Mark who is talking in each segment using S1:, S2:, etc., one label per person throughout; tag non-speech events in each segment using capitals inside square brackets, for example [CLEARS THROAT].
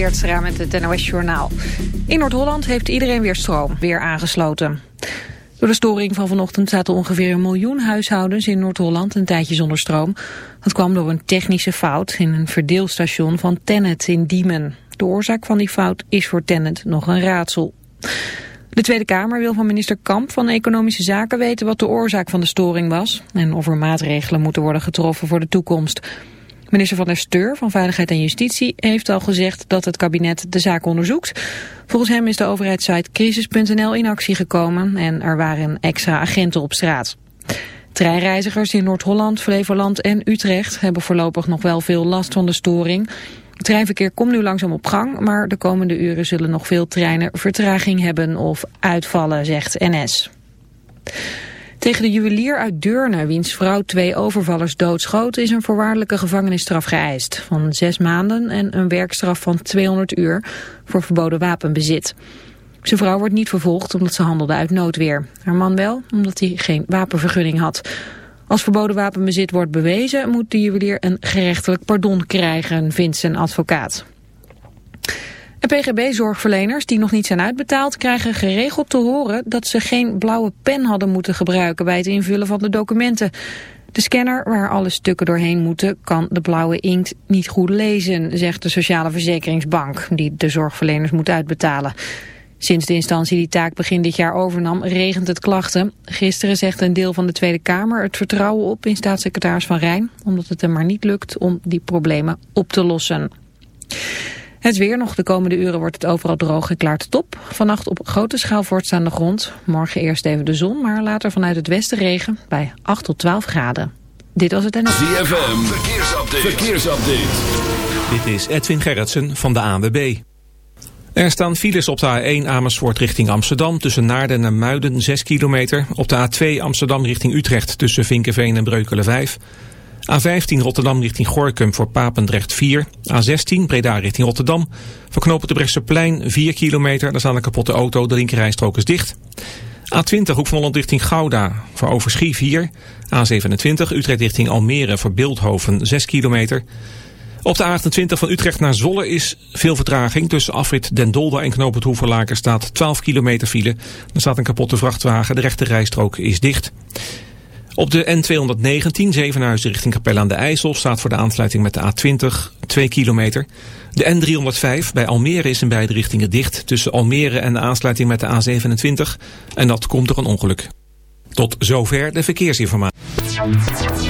S1: Teertstra met het NOS Journaal. In Noord-Holland heeft iedereen weer stroom, weer aangesloten. Door de storing van vanochtend zaten ongeveer een miljoen huishoudens in Noord-Holland een tijdje zonder stroom. Dat kwam door een technische fout in een verdeelstation van Tennet in Diemen. De oorzaak van die fout is voor Tennet nog een raadsel. De Tweede Kamer wil van minister Kamp van Economische Zaken weten wat de oorzaak van de storing was en of er maatregelen moeten worden getroffen voor de toekomst. Minister van der Steur van Veiligheid en Justitie heeft al gezegd dat het kabinet de zaak onderzoekt. Volgens hem is de overheidssite crisis.nl in actie gekomen en er waren extra agenten op straat. Treinreizigers in Noord-Holland, Flevoland en Utrecht hebben voorlopig nog wel veel last van de storing. Het treinverkeer komt nu langzaam op gang, maar de komende uren zullen nog veel treinen vertraging hebben of uitvallen, zegt NS. Tegen de juwelier uit Deurne, wiens vrouw twee overvallers doodschoot, is een voorwaardelijke gevangenisstraf geëist van zes maanden en een werkstraf van 200 uur voor verboden wapenbezit. Zijn vrouw wordt niet vervolgd omdat ze handelde uit noodweer. Haar man wel, omdat hij geen wapenvergunning had. Als verboden wapenbezit wordt bewezen, moet de juwelier een gerechtelijk pardon krijgen, vindt zijn advocaat. En PGB-zorgverleners die nog niet zijn uitbetaald krijgen geregeld te horen dat ze geen blauwe pen hadden moeten gebruiken bij het invullen van de documenten. De scanner waar alle stukken doorheen moeten kan de blauwe inkt niet goed lezen, zegt de Sociale Verzekeringsbank die de zorgverleners moet uitbetalen. Sinds de instantie die taak begin dit jaar overnam, regent het klachten. Gisteren zegt een deel van de Tweede Kamer het vertrouwen op in staatssecretaris Van Rijn, omdat het hem maar niet lukt om die problemen op te lossen. Het weer nog. De komende uren wordt het overal droog en klaart top. Vannacht op grote schaal voortstaande grond. Morgen eerst even de zon, maar later vanuit het westen regen bij 8 tot 12 graden. Dit was het en...
S2: ZFM, verkeersupdate. verkeersupdate.
S3: Dit is Edwin Gerritsen van de ANWB. Er staan files op de A1 Amersfoort richting Amsterdam... tussen Naarden en Muiden 6 kilometer. Op de A2 Amsterdam richting Utrecht tussen Vinkenveen en Breukelen 5... A15 Rotterdam richting Gorkum voor Papendrecht 4. A16 Breda richting Rotterdam. Voor knopen de Brechtseplein 4 kilometer. Daar staat een kapotte auto. De linkerrijstrook is dicht. A20 Hoek van Holland richting Gouda. Voor Overschie 4. A27 Utrecht richting Almere voor Beeldhoven 6 kilometer. Op de A28 van Utrecht naar Zolle is veel vertraging. Tussen afrit Den Dolder en Knoop het Hoeverlaker staat 12 kilometer file. Er staat een kapotte vrachtwagen. De rechte rijstrook is dicht. Op de N219 Zevenhuizen richting Capelle aan de IJssel staat voor de aansluiting met de A20 2 kilometer. De N305 bij Almere is in beide richtingen dicht tussen Almere en de aansluiting met de A27 en dat komt door een ongeluk. Tot zover de verkeersinformatie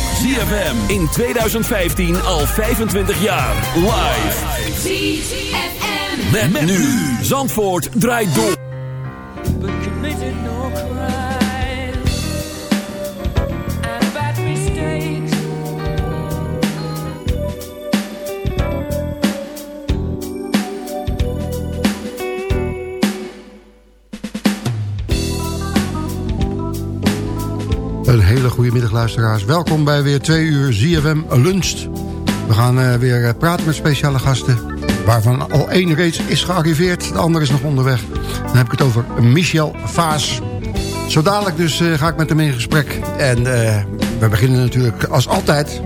S4: ZFM in 2015 al 25 jaar. Live. ZFM. Met, met nu. Zandvoort draait door.
S5: Een hele goede middag luisteraars. Welkom bij weer twee uur ZFM Lunch. We gaan uh, weer uh, praten met speciale gasten. Waarvan al één reeds is gearriveerd. De andere is nog onderweg. Dan heb ik het over Michel Vaas. Zo dadelijk dus uh, ga ik met hem in gesprek. En we beginnen natuurlijk als altijd.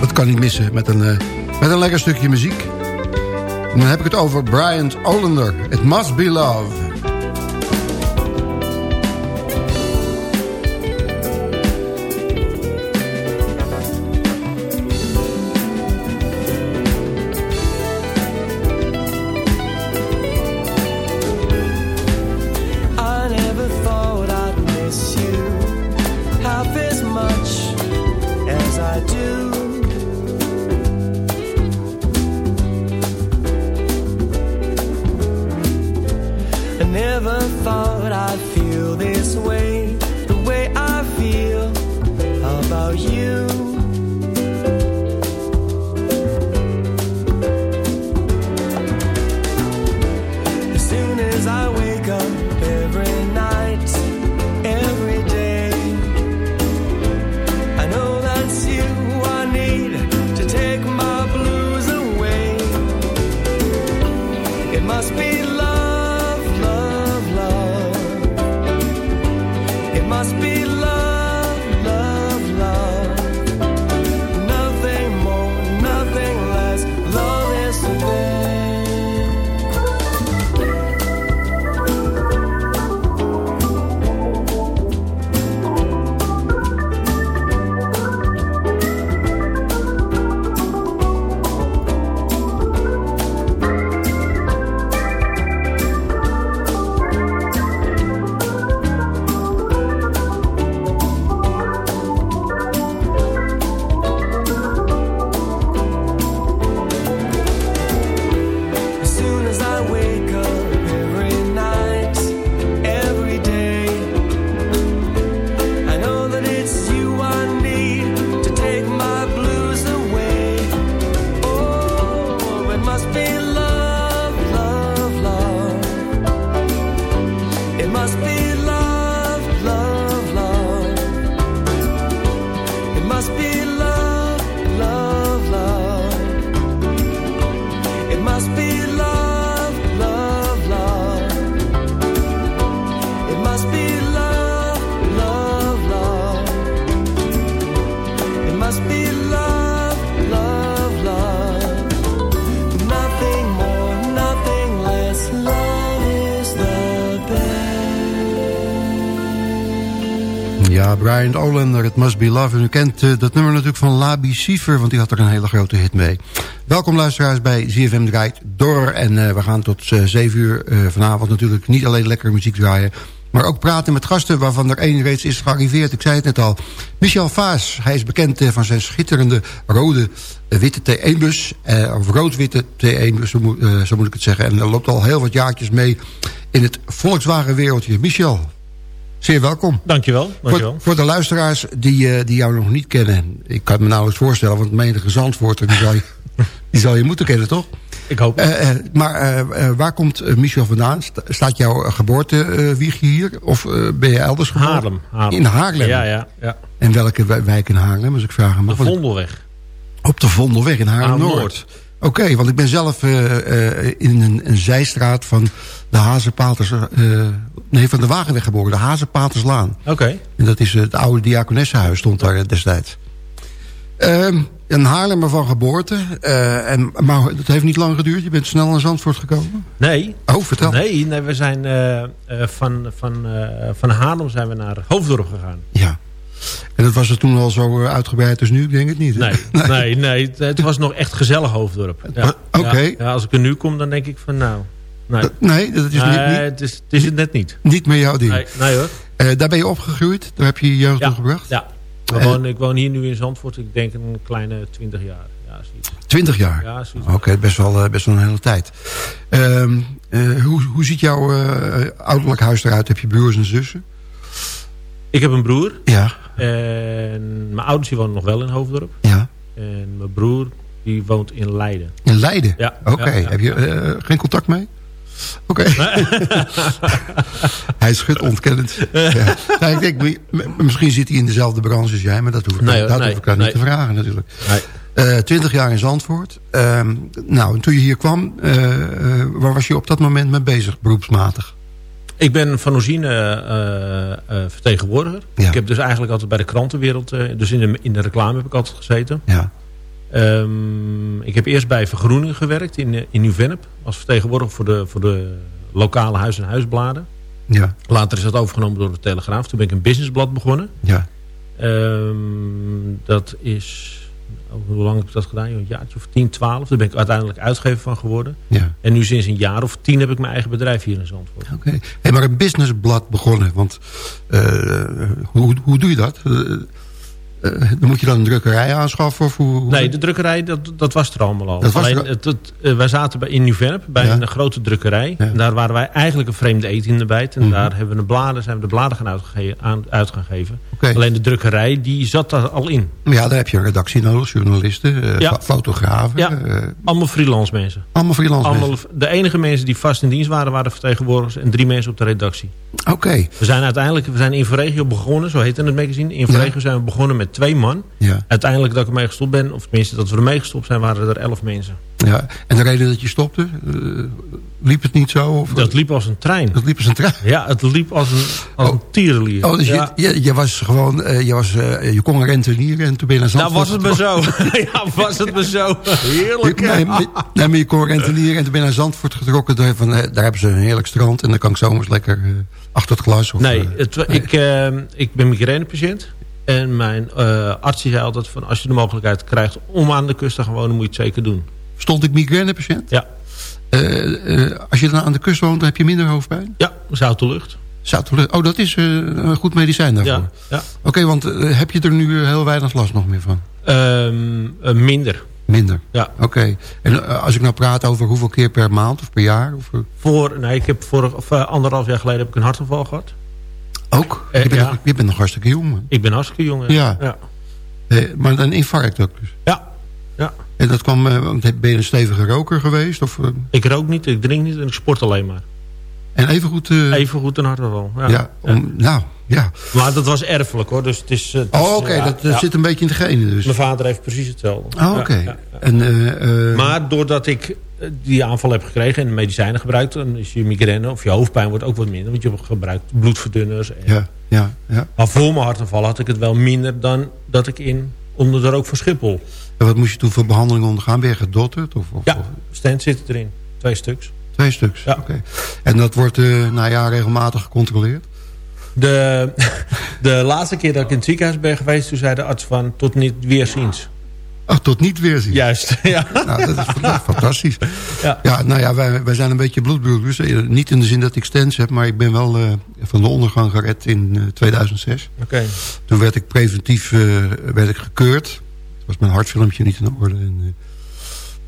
S5: Dat kan niet missen met een, met een lekker stukje muziek. Dan heb ik het over Brian Olander. It Must Be Love. Must Be. En u kent uh, dat nummer natuurlijk van Labi Siever, want die had er een hele grote hit mee. Welkom luisteraars bij ZFM Draait Door. En uh, we gaan tot uh, eh, 7 uur vanavond natuurlijk niet alleen lekkere muziek draaien... maar ook praten met gasten waarvan er één reeds is gearriveerd. Ik zei het net al. Michel Vaas, hij is bekend van zijn schitterende rode witte T1-bus. of rood-witte T1-bus, zo, zo, moet ik het zeggen. En er loopt al heel wat jaartjes mee in het Volkswagen-wereldje. Michel, Zeer welkom.
S6: Dankjewel.
S5: Dankjewel. Voor, voor de luisteraars die, uh, die jou nog niet kennen. Ik kan het me nauwelijks voorstellen, want menige Zandvoorter... die zal je, [LAUGHS] die zal je moeten kennen, toch?
S6: Ik hoop
S5: uh, uh, Maar waar komt Michel vandaan? Staat jouw geboortewiegje hier? Of ben je elders geboren?
S6: Haarlem, Haarlem.
S5: In Haarlem?
S6: Ja, ja, ja.
S5: En welke wijk in Haarlem, als ik vragen?
S6: De Vondelweg.
S5: Op de Vondelweg in Haarlem-Noord. Oké, okay, want ik ben zelf in een, een zijstraat van de Hazepaters... Uh, nee, van de Wagenweg geboren, de Hazenpaterslaan.
S6: Oké.
S5: En dat is het oude diakonessenhuis, stond daar destijds. Um, een Haarlemmer van geboorte. En, maar dat heeft niet lang geduurd. Je bent snel naar Zandvoort gekomen?
S6: Nee.
S5: Oh, vertel.
S6: Nee, nee we zijn van, van, van Haarlem zijn we naar Hoofddorp gegaan.
S5: Ja. En dat was er toen al zo uitgebreid als nu? Ik denk het niet.
S6: Nee, [LAUGHS] nee, nee, nee, het was nog echt gezellig Hoofddorp. Ja.
S5: Oké.
S6: Ja, ja, als ik er nu kom, dan denk ik van nou...
S5: Nee, dat, nee, dat is niet, niet,
S6: het, is, het is het net niet.
S5: Niet meer jouw ding.
S6: Nee, nee hoor.
S5: Uh, daar ben je opgegroeid? Daar heb je je jeugd
S6: ja,
S5: gebracht?
S6: Ja. Ik woon, ik woon hier nu in Zandvoort. Ik denk een kleine 20 jaar. Ja,
S5: 20 jaar?
S6: Ja,
S5: Oké, okay, best, wel, best wel een hele tijd. Um, uh, hoe, hoe ziet jouw uh, ouderlijk huis eruit? Heb je broers en zussen?
S6: Ik heb een broer.
S5: Ja.
S6: En mijn ouders die wonen nog wel in Hoofddorp.
S5: Ja.
S6: En mijn broer die woont in Leiden.
S5: In Leiden?
S6: Ja.
S5: Oké. Okay.
S6: Ja, ja,
S5: heb je geen contact mee? Oké. [LAUGHS] hij schudt ontkennend. ja. nou, ik denk, misschien zit hij in dezelfde branche als jij, maar dat hoef ik,
S6: Nee,
S5: dat
S6: nee,
S5: hoef ik
S6: nee.
S5: niet te vragen natuurlijk.
S6: Nee.
S5: Eh, Twintig jaar in Zandvoort. Ehm, nou, en toen je hier kwam, eh, eh, waar was je op dat moment mee bezig, beroepsmatig?
S6: Ik ben van origine eh, eh, vertegenwoordiger.
S5: Ja.
S6: Ik heb dus eigenlijk altijd bij de krantenwereld... eh, dus in de, in de reclame heb ik altijd gezeten.
S5: Ja,
S6: Ehm, ik heb eerst bij Vergroening gewerkt in, in Nieuw-Vennep. Als vertegenwoordiger voor de, voor de lokale huis- en huisbladen.
S5: ja,
S6: Later is dat overgenomen door de Telegraaf. Toen ben ik een businessblad begonnen.
S5: ja.
S6: Ehm, dat is... hoe lang heb ik dat gedaan? Een jaartje of 10, 12. Daar ben ik uiteindelijk uitgever van geworden.
S5: ja.
S6: En nu sinds een jaar of tien heb ik mijn eigen bedrijf hier in Zandvoort.
S5: Oké. Hey, maar een businessblad begonnen, want eh, hoe, hoe doe je dat? Eh, dan moet je dan een drukkerij aanschaffen? Of hoe, hoe-
S6: Nee, de drukkerij, dat, dat was er allemaal al.
S5: Dat was
S6: Alleen,
S5: er al-
S6: het, het, eh, wij zaten bij, in Nieuw-Vennep bij
S5: Ja.
S6: een grote drukkerij.
S5: Ja.
S6: En daar waren wij eigenlijk een vreemde eet in de bijt. En
S5: Mhm.
S6: daar hebben we de bladen, zijn we de bladen gaan uitge aan, uit gaan geven.
S5: Oké.
S6: Alleen de drukkerij, die zat daar al in.
S5: Ja, daar heb je een redactie nodig, journalisten,
S6: Ja.
S5: fo- fotografen.
S6: Ja. Allemaal freelance mensen.
S5: allemaal freelance
S6: Allemaal,
S5: mensen.
S6: de enige mensen die vast in dienst waren, waren vertegenwoordigers. En drie mensen op de redactie.
S5: Oké,
S6: We zijn uiteindelijk we zijn in Verregio begonnen, zo heette het magazine. In Verregio zijn we begonnen met twee man.
S5: ja,
S6: Uiteindelijk dat ik ermee gestopt ben, of tenminste dat we ermee gestopt zijn, waren er elf mensen.
S5: ja. En de reden dat je stopte, eh, liep het niet zo? Of,
S6: Dat liep als een trein.
S5: dat liep als een trein? [LAUGHS]
S6: Ja, het liep als een, als een tierenlier.
S5: Oh, dus
S6: ja.
S5: je, je, je was gewoon, eh, je, was, eh, je kon rentenieren en toen ben je naar
S6: Nou,
S5: Zandvoort
S6: was het
S5: getrokken.
S6: zo. [LAUGHS] ja, was het me zo. Heerlijk.
S5: Nee, maar- nee, maar je kon rentenieren en toen ben je naar Zandvoort getrokken. Daar, van, daar hebben ze een heerlijk strand en dan kan ik zomers lekker achter het glas. Of,
S6: Nee, het, Ik, eh, ik ben migrainepatiënt. En mijn eh, arts zei altijd van als je de mogelijkheid krijgt om aan de kust te gaan wonen, moet je het zeker doen.
S5: Stond ik migrainepatiënt?
S6: Ja,
S5: Eh, eh, als je dan aan de kust woont, dan heb je minder hoofdpijn?
S6: ja zoute lucht.
S5: Zoutlucht. Oh, dat is een goed medicijn daarvoor.
S6: Ja, ja.
S5: Oké, want heb je er nu heel weinig last nog meer van?
S6: Ehm, eh, minder.
S5: Minder?
S6: Ja.
S5: Oké. En als ik nou praat over hoeveel keer per maand of per jaar? Of,
S6: Voor, nee, ik heb vorig, of, anderhalf jaar geleden heb ik een hartaanval gehad.
S5: Ook?
S6: Eh,
S5: je, bent
S6: ja.
S5: nog, je bent nog hartstikke jong, man.
S6: Ik ben hartstikke jong.
S5: Ja.
S6: ja.
S5: Eh, maar een infarct ook dus.
S6: Ja. ja.
S5: En dat kwam, eh, ben je een stevige roker geweest? Of,
S6: Ik rook niet, ik drink niet en ik sport alleen maar.
S5: en even goed... eh,
S6: Even goed een hartaanval. Ja.
S5: ja, om, nou, ja.
S6: Maar dat was erfelijk hoor. Dus het is, het
S5: Oh, oké,
S6: ja,
S5: dat, dat
S6: ja.
S5: zit een beetje in de genen dus.
S6: Mijn vader heeft precies hetzelfde.
S5: Oh, oké. En,
S6: Maar doordat ik die aanval heb gekregen en medicijnen gebruikt... dan is je migraine of je hoofdpijn wordt ook wat minder. Want je gebruikt bloedverdunners. En,
S5: ja, ja, ja.
S6: Maar voor mijn hartaanval had ik het wel minder dan dat ik in onder de rook van Schiphol.
S5: En wat moest je toen voor behandeling ondergaan? Ben je gedotterd? Of, of,
S6: Ja, stent zit erin. Twee stuks.
S5: twee stuks?
S6: Ja.
S5: Oké. En dat wordt eh nou ja, regelmatig gecontroleerd?
S6: De, [LAUGHS] de laatste keer dat ik in het ziekenhuis ben geweest... toen zei de arts van tot niet
S5: Oh, tot niet weerzien?
S6: Juist, [LAUGHS] ja.
S5: Nou, dat is fanta- fantastisch.
S6: Ja.
S5: Ja, nou ja, wij, wij zijn een beetje bloedbroeders. Eh, Niet in de zin dat ik stents heb, maar ik ben wel eh, van de ondergang gered in eh, 2006.
S6: Oké.
S5: Toen werd ik preventief eh, werd ik gekeurd. was mijn hartfilmpje niet in orde. En, eh,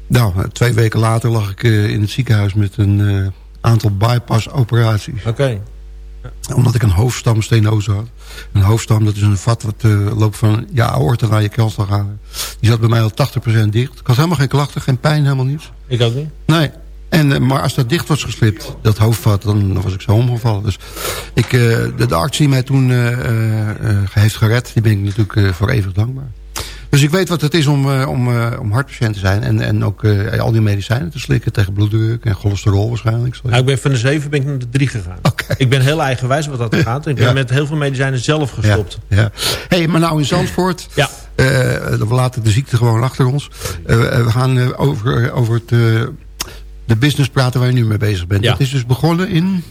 S5: nou, eh, twee weken later lag ik eh, in het ziekenhuis met een eh, aantal bypass-operaties.
S6: Oké.
S5: Omdat ik een hoofdstamstenose had. Een hoofdstam, dat is een vat wat eh, loopt van je aorta naar je kelslagader. Die zat bij mij al 80% dicht. Ik had helemaal geen klachten, geen pijn, helemaal niets.
S6: Ik ook niet.
S5: Nee. En, eh, maar als dat dicht was geslipt, dat hoofdvat, dan was ik zo omgevallen. Dus ik, eh, de, de arts die mij toen heeft gered, die ben ik natuurlijk voor eeuwig dankbaar. Dus ik weet wat het is om, eh, om, eh, om hartpatiënt te zijn. En, en ook eh, al die medicijnen te slikken tegen bloeddruk en cholesterol waarschijnlijk.
S6: Nou, ik ben van de 7 ben ik naar de 3 gegaan. Ik ben heel eigenwijs wat dat [LAUGHS] gaat. Ik ben
S5: Ja.
S6: met heel veel medicijnen zelf gestopt.
S5: ja. hey, maar nou in Zandvoort,
S6: Ja.
S5: we laten de ziekte gewoon achter ons. We gaan over, over het, de business praten waar je nu mee bezig bent.
S6: Ja.
S5: Dat is dus begonnen in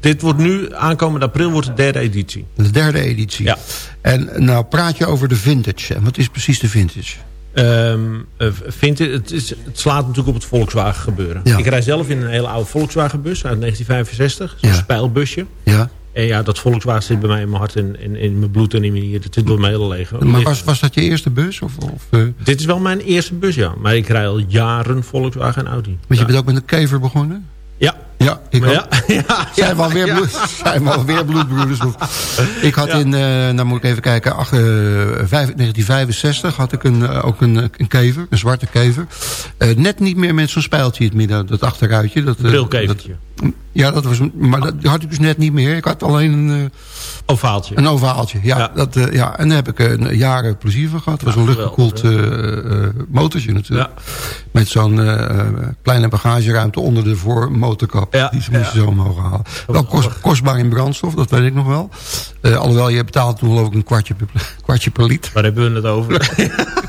S6: Dit wordt nu, aankomend april, wordt de derde editie.
S5: de derde editie.
S6: Ja.
S5: En nou praat je over de vintage. En wat is precies de vintage?
S6: Ehm, eh, vind je, het, is, het slaat natuurlijk op het Volkswagen gebeuren.
S5: Ja.
S6: Ik rij zelf in een hele oude Volkswagen bus uit 1965. Zo'n
S5: Ja.
S6: spijlbusje.
S5: Ja.
S6: En ja, dat Volkswagen zit bij mij in mijn hart en in, in mijn bloed en in mijn nieren. Het zit door mijn hele leven.
S5: Maar was, was dat je eerste bus? Of, of, eh,
S6: Dit is wel mijn eerste bus, ja. Maar ik rij al jaren Volkswagen en Audi.
S5: want je
S6: ja.
S5: bent ook met een kever begonnen?
S6: ja,
S5: Ja, ik
S6: ja, [LAUGHS] ja,
S5: Zijn we alweer,
S6: ja.
S5: bloed, zijn we alweer bloedbroeders? Ik had in, eh nou moet ik even kijken, ach, eh, vijf- 1965 had ik een, eh, ook een, eh, een kever, een zwarte kever. Eh, net niet meer met zo'n spijltje in het midden, dat achteruitje. Dat, eh,
S6: Brilkevertje.
S5: dat- ja, dat was, maar dat had ik dus net niet meer. Ik had alleen een, eh,
S6: Ovaaltje.
S5: een ovaaltje. Ja,
S6: Ja.
S5: Dat, eh, ja, en daar heb ik een jaren plezier van gehad. Het was een luchtgekoeld eh, eh, motortje natuurlijk. Met zo'n eh, eh, kleine bagageruimte onder de voormotorkap.
S6: Ja,
S5: Die ze moesten
S6: ja.
S5: zo omhoog halen. Wel kost, kostbaar in brandstof, dat weet ik nog wel. Eh, alhoewel, je betaalt toen geloof ik een kwartje per, [LAUGHS] kwartje per.
S6: Waar hebben we het over?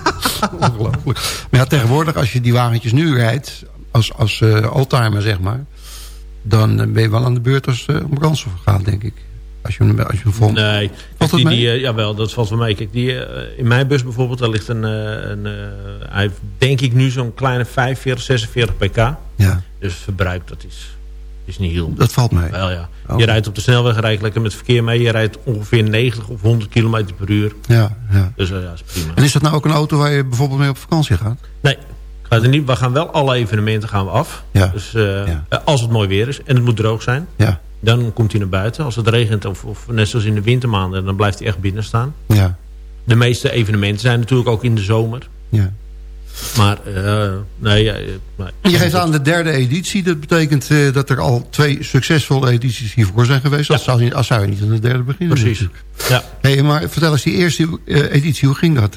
S6: [LAUGHS]
S5: Ongelooflijk. Maar ja, tegenwoordig als je die wagentjes nu rijdt... als, als oldtimer zeg maar... dan eh, ben je wel aan de beurt als het om brandstof gaat, denk ik. Als je, hem- als je hem vol...
S6: Nee,
S5: Valt
S6: die,
S5: dat
S6: die, eh, jawel, dat valt wel mee. Kijk, die, in mijn bus bijvoorbeeld, daar ligt een, een hij heeft denk ik nu zo'n kleine 45, 46 pk.
S5: Ja,
S6: Dus verbruik, dat is, is niet heel.
S5: dat valt mee.
S6: Wel ja.
S5: Oh.
S6: Je rijdt op de snelweg, rijdt lekker met verkeer mee. Je rijdt ongeveer 90 of 100 km per uur.
S5: Ja, ja.
S6: Dus eh, ja, is prima.
S5: En is dat nou ook een auto waar je bijvoorbeeld mee op vakantie gaat?
S6: Nee, ik ga er niet, we gaan wel alle evenementen gaan we af.
S5: Ja.
S6: Dus eh,
S5: Ja.
S6: eh, als het mooi weer is en het moet droog zijn,
S5: Ja,
S6: dan komt hij naar buiten. Als het regent of, of net zoals in de wintermaanden, dan blijft hij echt binnen staan.
S5: ja,
S6: De meeste evenementen zijn natuurlijk ook in de zomer.
S5: ja.
S6: Maar eh, nee, eh, nee.
S5: Je geeft aan de derde editie. Dat betekent eh, dat er al twee succesvolle edities hiervoor zijn geweest.
S6: Ja.
S5: Als, zou je, als zou je niet aan de derde beginnen.
S6: Precies. Ja.
S5: Hey, maar vertel eens, die eerste editie, hoe ging dat?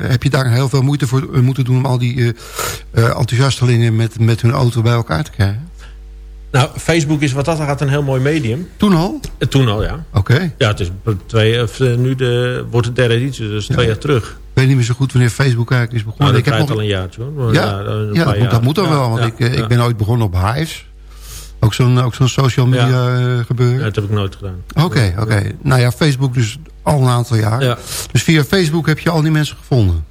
S5: Heb je daar heel veel moeite voor moeten doen... om al die enthousiastelingen met, met hun auto bij elkaar te krijgen?
S6: Nou, Facebook is wat dat gaat een heel mooi medium.
S5: Toen al?
S6: Toen al, ja.
S5: Oké.
S6: Ja, het is twee, of, nu de, wordt de derde editie, dus twee jaar terug.
S5: Ik weet niet meer zo goed wanneer Facebook eigenlijk is begonnen.
S6: Nou, dat
S5: ik heb nog...
S6: al een jaartje hoor.
S5: Ja,
S6: een
S5: ja dat, moet, dat moet dan wel. Want ik, ik ben ooit begonnen op Hives. Ook zo'n ook zo'n social media eh, gebeuren.
S6: Ja, dat heb ik nooit gedaan.
S5: Oké, oké. Nou ja, Facebook dus al een aantal jaar.
S6: Ja.
S5: Dus via Facebook heb je al die mensen gevonden.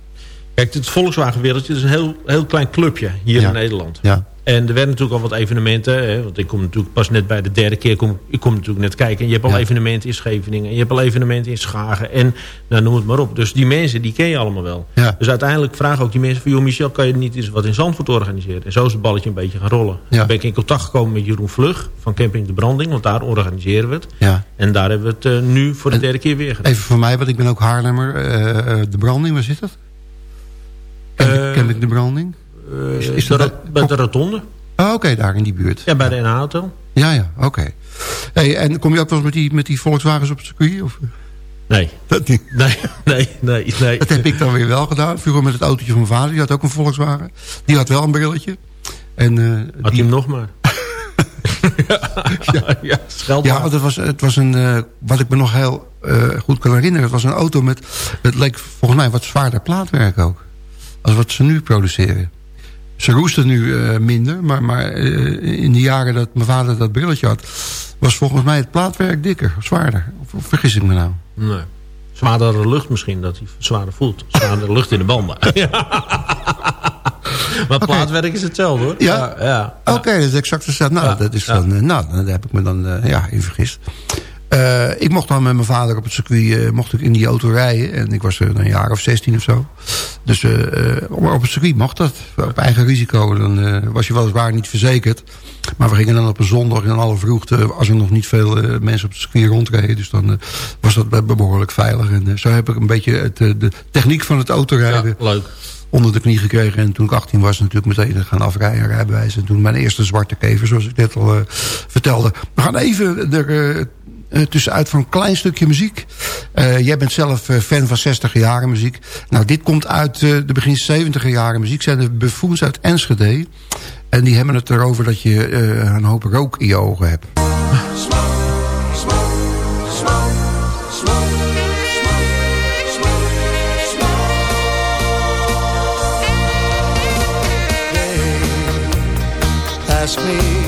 S6: Kijk, het Volkswagen-wereldje is een heel, heel klein clubje hier in Nederland.
S5: Ja,
S6: En er werden natuurlijk al wat evenementen. Hè, want ik kom natuurlijk pas net bij de derde keer. Kom, ik kom natuurlijk net kijken. En je hebt al
S5: Ja.
S6: evenementen in Scheveningen. En je hebt al evenementen in Schagen. En nou, noem het maar op. Dus die mensen, die ken je allemaal wel.
S5: Ja.
S6: Dus uiteindelijk vragen ook die mensen van... joh Michel, kan je niet eens wat in Zandvoort organiseren? En zo is het balletje een beetje gaan rollen.
S5: Ja.
S6: Dan ben ik in contact gekomen met Jeroen Vlug van Camping de Branding. Want daar organiseren we het.
S5: ja.
S6: En daar hebben we het eh, nu voor de
S5: En-
S6: derde keer weer gedaan.
S5: Even voor mij, want ik ben ook Haarlemmer. eh, eh, de branding, waar zit dat? Ik de branding?
S6: Eh,
S5: is- is
S6: de
S5: dat-
S6: ro- bij de rotonde.
S5: Oh, oké, daar in die buurt.
S6: Ja, bij de NH Hotel.
S5: Ja, ja, oké. Hey, en kom je ook wel eens met die, met die Volkswagens op het circuit? Of?
S6: Nee.
S5: Dat, niet.
S6: Nee, nee, nee, nee.
S5: dat heb ik dan weer wel gedaan. Vroeger met het autootje van mijn vader. Die had ook een Volkswagen. Die had wel een brilletje. En, eh,
S6: Had hij
S5: die,
S6: hem nog maar. [LAUGHS] ja, ja, scheld
S5: ja, het was, het was een, eh, wat ik me nog heel goed kan herinneren. Het was een auto met, het leek volgens mij wat zwaarder plaatwerk ook. Als wat ze nu produceren. Ze roesten nu eh, minder, maar, maar eh, in de jaren dat mijn vader dat brilletje had... was volgens mij het plaatwerk dikker, zwaarder. Of, of vergis ik me nou?
S6: Nee. Zwaardere lucht misschien, dat hij zwaarder voelt. Zwaardere lucht in de banden. [LAUGHS] Ja. maar plaatwerk is hetzelfde hoor.
S5: Ja?
S6: ja.
S5: Oké, dat is exact hetzelfde. Nou, dat is dan, eh, nou, daar heb ik me dan ja, in vergist. Eh, ik mocht dan met mijn vader op het circuit eh, mocht ik in die auto rijden. En ik was er een jaar of 16 of zo. Dus eh, op het circuit mocht dat. Op eigen risico. Dan was je weliswaar niet verzekerd. Maar we gingen dan op een zondag in alle vroegte... als er nog niet veel mensen op het circuit rondreden. Dus dan was dat be- behoorlijk veilig. En zo heb ik een beetje het, de techniek van het autorijden
S6: Ja, leuk.
S5: onder de knie gekregen. En toen ik 18 was natuurlijk meteen gaan afrijden, rijbewijs. En toen mijn eerste zwarte kever, zoals ik net al vertelde. We gaan even er eh, tussenuit voor een klein stukje muziek. Eh, jij bent zelf eh, fan van 60 jaren muziek. Nou, dit komt uit de begin 70 jaren muziek. zijn de buffoons uit Enschede. En die hebben het erover dat je een hoop rook in je ogen hebt.
S7: Ask me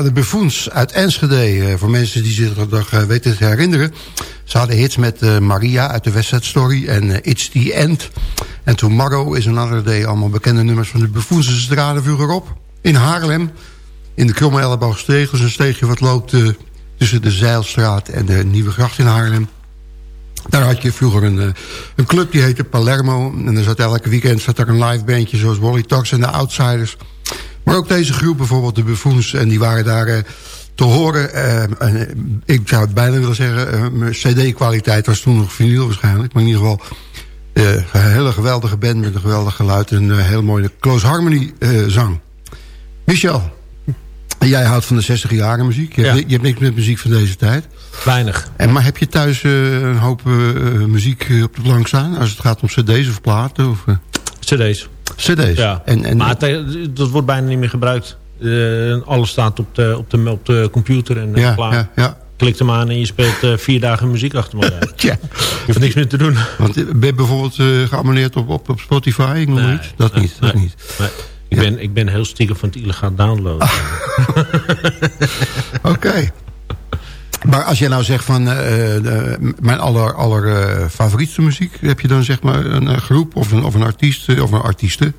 S5: De Buffoons uit Enschede. eh, voor mensen die zich nog eh, weten te herinneren. Ze hadden hits met eh, Maria uit de West Story en It's the End. En Tomorrow is Another Day. Allemaal bekende nummers van de Buffoons. Ze traden vroeger op in Haarlem. In de Kromme Elleboogsteeg. Is een steegje wat loopt tussen de Zeilstraat en de Nieuwe Gracht in Haarlem. Daar had je vroeger een, een club die heette Palermo. En er zat elke weekend zat er een live bandje zoals Wally Talks en de Outsiders. Maar ook deze groep, bijvoorbeeld de Buffoons. En die waren daar eh, te horen. eh, en, eh, ik zou het bijna willen zeggen, mijn cd-kwaliteit was toen nog vinyl waarschijnlijk. Maar in ieder geval een hele geweldige band met een geweldig geluid. En een hele mooie close harmony zang. Michel, jij houdt van de 60 jaren muziek. Je,
S6: Ja.
S5: hebt, je hebt niks met muziek van deze tijd.
S6: Weinig.
S5: En, maar heb je thuis een hoop muziek op de plank staan? Als het gaat om cd's of platen? Of,
S6: CD's.
S5: Cd's?
S6: Ja.
S5: En, en,
S6: maar dat wordt bijna niet meer gebruikt. Eh, alles staat op de, op de, op de computer en eh,
S5: ja,
S6: klaar.
S5: ja, ja.
S6: Klikt hem aan en je speelt eh, vier dagen muziek achter elkaar. [LAUGHS]
S5: Tja.
S6: Je hoeft niks meer te doen.
S5: Want ben je bijvoorbeeld eh, geabonneerd op, op, op Spotify? Ik noem
S6: Nee,
S5: iets. Dat
S6: nee,
S5: niet. Dat
S6: nee.
S5: niet.
S6: Nee. Ik, ben, ik ben heel stiekem van het illegaal downloaden. [LAUGHS]
S5: Oké. Maar als jij nou zegt van eh, eh, mijn aller, aller eh, favoriete muziek... heb je dan zeg maar een, groep of een, of een artiest of een artieste...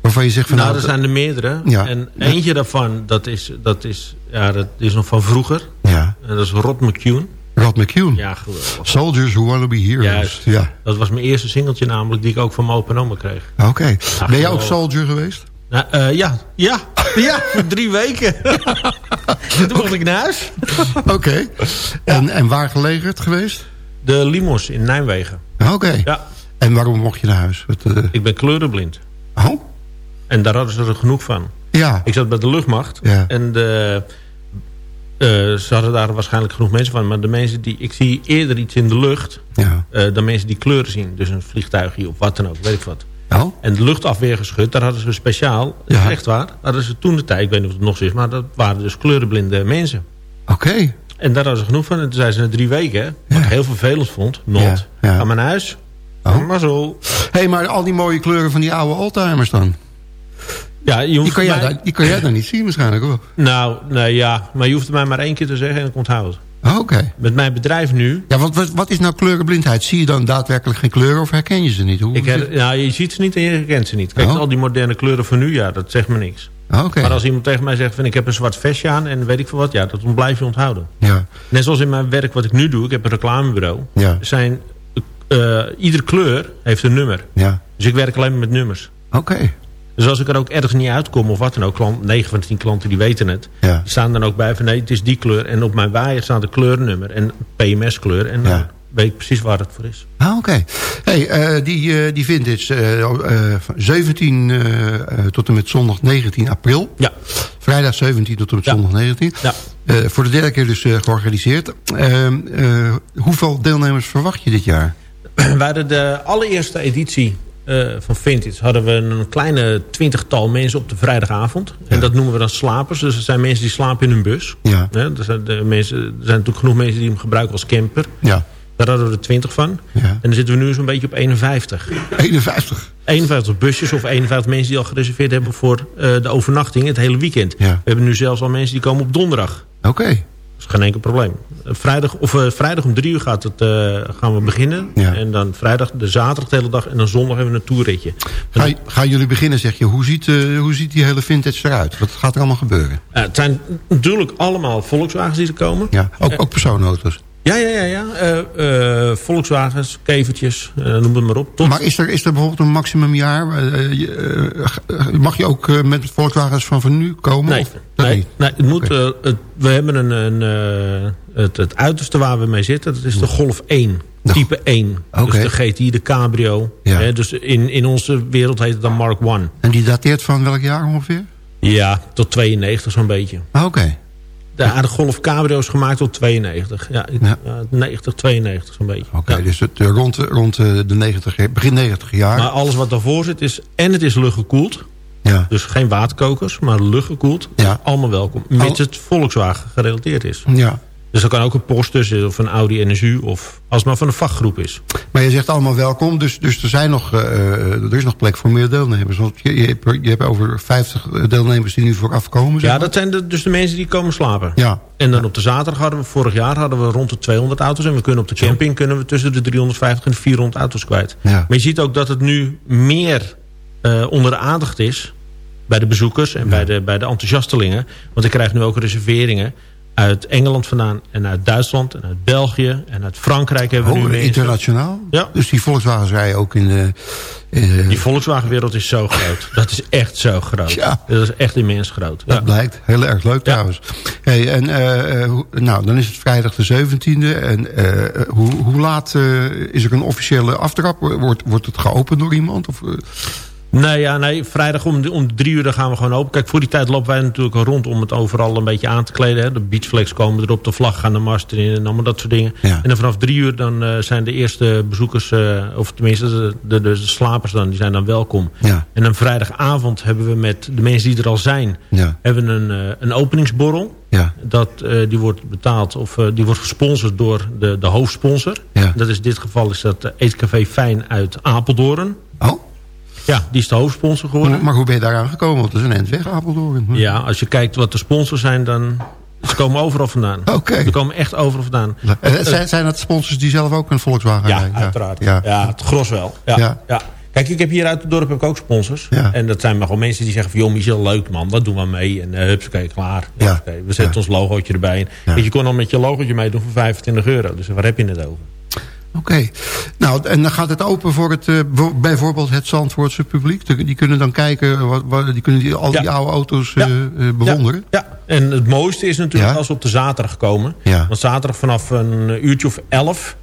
S5: waarvan je zegt van...
S6: nou, er zijn er meerdere.
S5: Ja.
S6: En eentje daarvan, dat is, dat, is, ja, dat is nog van vroeger.
S5: Ja,
S6: En dat is Rod McCune.
S5: Rod McCune.
S6: Ja, geweldig.
S5: Soldiers Who Wanna Be Heroes.
S6: Juist.
S5: Ja,
S6: Dat was mijn eerste singeltje namelijk, die ik ook van mijn opa en oma kreeg.
S5: oké. ben jij ook soldier geweest?
S6: Nou, eh, ja, ja, [LAUGHS] ja, voor drie weken. [LAUGHS] Toen mocht ik naar huis.
S5: Oké. En, en waar gelegerd geweest?
S6: De Limos in Nijmegen.
S5: Oké.
S6: Ja,
S5: En waarom mocht je naar huis? Wat, eh,
S6: ik ben kleurenblind.
S5: oh?
S6: En daar hadden ze er genoeg van.
S5: Ja.
S6: Ik zat bij de luchtmacht.
S5: Ja.
S6: En de, eh, ze hadden daar waarschijnlijk genoeg mensen van. Maar de mensen die... Ik zie eerder iets in de lucht...
S5: ja.
S6: dan mensen die kleuren zien. Dus een vliegtuigje of wat dan ook, weet ik wat.
S5: Oh?
S6: En de luchtafweergeschut, daar hadden ze speciaal... Dat is
S5: Ja.
S6: echt waar. Hadden ze toen de tijd, ik weet niet of het nog is... maar dat waren dus kleurenblinde mensen.
S5: Oké.
S6: En daar hadden ze genoeg van. En toen zijn ze na drie weken, wat
S5: Ja.
S6: ik heel vervelend vond... Not,
S5: Ja,
S6: maar naar huis.
S5: Oh.
S6: Maar zo.
S5: Hé, hey, maar al die mooie kleuren van die oude oldtimers dan?
S6: Ja, je
S5: Die kan, jij
S6: mij-
S5: die kan jij dan niet zien waarschijnlijk, hoor.
S6: Nou, nee, ja. Maar je hoeft het mij maar één keer te zeggen en ik onthoud het.
S5: Oh, Oké.
S6: Met mijn bedrijf nu...
S5: Ja, want wat, wat is nou kleurenblindheid? Zie je dan daadwerkelijk geen kleuren of herken je ze niet? Hoe
S6: Ik her, ja, je ziet ze niet en je herkent ze niet. Kijk,
S5: Oh.
S6: al die moderne kleuren van nu, ja, dat zegt me niks.
S5: Oh, Oké.
S6: Maar als iemand tegen mij zegt van ik heb een zwart vestje aan en weet ik veel wat, ja, dat blijf je onthouden.
S5: Ja,
S6: Net zoals in mijn werk wat ik nu doe, ik heb een reclamebureau.
S5: ja,
S6: Zijn, eh, iedere kleur heeft een nummer.
S5: ja.
S6: Dus ik werk alleen maar met nummers.
S5: Oké.
S6: Dus als ik er ook ergens niet uitkom of wat dan ook, klant, 9 van de 10 klanten die weten het.
S5: Ja.
S6: Die staan dan ook bij van nee, het is die kleur. En op mijn waaier staat een kleurnummer en PMS kleur. En
S5: Ja.
S6: dan weet ik precies waar het voor is.
S5: Ah, oké. Hey, eh, die, eh, die vintage, eh, eh, van 17 eh, eh, tot en met zondag 19 april.
S6: Ja.
S5: Vrijdag 17 tot en met
S6: Ja.
S5: zondag 19.
S6: Ja.
S5: Eh, voor de derde keer dus eh, georganiseerd. Ehm, eh, hoeveel deelnemers verwacht je dit jaar? [CLEARS THROAT]
S6: Wij hadden de allereerste editie eh, van Vintage... hadden we een kleine twintigtal mensen op de vrijdagavond. En dat noemen we dan slapers. Dus het zijn mensen die slapen in hun bus.
S5: Ja.
S6: Ja, er, zijn de mensen, er zijn natuurlijk genoeg mensen die hem gebruiken als camper.
S5: Ja.
S6: Daar hadden we er 20 van.
S5: Ja.
S6: En dan zitten we nu zo'n beetje op 51.
S5: 51.
S6: 51 busjes of 51 mensen die al gereserveerd hebben voor eh, de overnachting het hele weekend.
S5: Ja.
S6: We hebben nu zelfs al mensen die komen op donderdag.
S5: Oké.
S6: Is geen enkel probleem. Vrijdag, of, eh, vrijdag om drie uur gaat het, eh, gaan we beginnen.
S5: Ja.
S6: En dan vrijdag, de zaterdag de hele dag. En dan zondag hebben we een toerritje.
S5: Ga, gaan jullie beginnen, zeg je. Hoe ziet, eh, hoe ziet die hele vintage eruit? Wat gaat er allemaal gebeuren?
S6: Het zijn natuurlijk allemaal Volkswagens die er komen.
S5: Ja, ook, ook persoonauto's.
S6: Ja, ja, ja. ja. Eh, eh, Volkswagens, kevertjes, eh, noem het maar op. Tot
S5: Maar is er, is er bijvoorbeeld een maximumjaar? Je, eh, mag je ook met Volkswagens van van nu komen?
S6: Nee, nee, nee het moet, het, we hebben een, een, het, het uiterste waar we mee zitten. Dat is de Golf 1.
S5: De-
S6: Type 1.
S5: Oké.
S6: Dus de GTI, de Cabrio.
S5: Ja.
S6: Hè, dus in, in onze wereld heet het dan Mark 1.
S5: En die dateert van welk jaar ongeveer?
S6: Ja, tot 92 zo'n beetje.
S5: Ah, Oké.
S6: De Golf Cabrio is gemaakt tot 92. Ja, ik-
S5: Ja.
S6: ja, 90, 92 zo'n beetje.
S5: Oké,
S6: Ja.
S5: dus het, eh, rond, rond eh, de 90, jaar- begin 90 jaar.
S6: Maar alles wat daarvoor zit is... En het is luchtgekoeld.
S5: ja.
S6: Dus geen waterkokers, maar luchtgekoeld.
S5: Ja.
S6: Allemaal welkom. Mits het Volkswagen gerelateerd is.
S5: ja.
S6: Dus dat kan ook een Porsche of een Audi NSU of als het maar van een vakgroep is.
S5: Maar je zegt allemaal welkom, dus, dus er, zijn nog, eh, er is nog plek voor meer deelnemers. Want je, je, hebt, je hebt over 50 deelnemers die nu vooraf komen. zeg
S6: Ja, dat zijn de, dus de mensen die komen slapen.
S5: Ja.
S6: En dan op de zaterdag hadden we, vorig jaar hadden we rond de 200 auto's. En we kunnen op de camping kunnen we tussen de 350 en de 400 auto's kwijt.
S5: Ja.
S6: Maar je ziet ook dat het nu meer eh, onder de aandacht is. Bij de bezoekers en bij, de, bij de enthousiastelingen. Want ik krijg nu ook reserveringen uit Engeland vandaan. En uit Duitsland en uit België. En uit Frankrijk hebben we nu
S5: Oh,
S6: mensen.
S5: internationaal?
S6: Ja.
S5: Dus die Volkswagens rijden ook in de... eh,
S6: Die Volkswagen-wereld is zo groot. Dat is echt zo groot.
S5: Ja.
S6: Dat is echt immens groot.
S5: Dat
S6: Ja.
S5: blijkt. Heel erg leuk trouwens. Hey, en, eh, eh, nou, dan is het vrijdag de 17e. En hoe, hoe laat is er een officiële aftrap? Wordt, wordt het geopend door iemand? Of,
S6: Nee, ja, nee, vrijdag om, om drie uur dan gaan we gewoon open. Kijk, voor die tijd lopen wij natuurlijk rond om het overal een beetje aan te kleden. Hè. De beachflex komen erop, de vlag gaan de mast erin en allemaal dat soort dingen.
S5: Ja.
S6: En dan vanaf drie uur dan eh, zijn de eerste bezoekers, eh, of tenminste de, de, de slapers dan, die zijn dan welkom.
S5: Ja.
S6: En een vrijdagavond hebben we met de mensen die er al zijn,
S5: Ja.
S6: hebben een, eh, een openingsborrel.
S5: ja.
S6: Dat, die wordt betaald of die wordt gesponsord door de, de hoofdsponsor.
S5: Ja.
S6: Dat is in dit geval is dat Eetcafé Fijn uit Apeldoorn.
S5: Oh,
S6: Ja, die is de hoofdsponsor geworden.
S5: maar hoe ben je daaraan gekomen? Want dat is een endweg, Apeldoorn.
S6: Ja, als je kijkt wat de sponsors zijn, dan... Ze komen overal vandaan. [LAUGHS]
S5: Oké.
S6: Ze komen echt overal vandaan.
S5: Eh, zijn, zijn dat sponsors die zelf ook een Volkswagen
S6: Ja,
S5: rijden?
S6: uiteraard. Ja.
S5: Ja.
S6: het gros wel. Ja,
S5: Ja.
S6: ja. Kijk, ik heb hier uit het dorp heb ik ook sponsors.
S5: Ja.
S6: En dat zijn maar gewoon mensen die zeggen van... joh, Michel, leuk man, dat doen we mee. En uh, hupsakee, klaar.
S5: Ja.
S6: Hupsakee, we zetten
S5: Ja.
S6: ons logootje erbij.
S5: Ja.
S6: Je, je kon al met je logootje meedoen voor 25 euro. Dus waar heb je het over?
S5: Oké. Nou, en dan gaat het open voor het, eh, voor bijvoorbeeld het Zandvoortse publiek. Die kunnen dan kijken, wat, wat- die kunnen die, al die
S6: Ja.
S5: oude auto's
S6: Ja.
S5: eh, eh, bewonderen.
S6: Ja, ja, en het mooiste is natuurlijk als we op de zaterdag komen.
S5: Ja.
S6: Want zaterdag vanaf een uurtje of elf.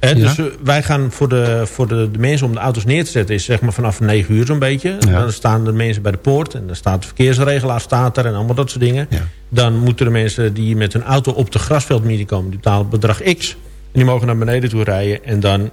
S6: Hè, dus wij gaan voor, de, voor de, de mensen om de auto's neer te zetten... is zeg maar vanaf 9 uur zo'n beetje.
S5: Ja.
S6: Dan staan de mensen bij de poort. En dan staat de verkeersregelaar staat er en allemaal dat soort dingen.
S5: Ja.
S6: Dan moeten de mensen die met hun auto op de grasveldmeeting komen... die betalen bedrag X. En die mogen naar beneden toe rijden. En dan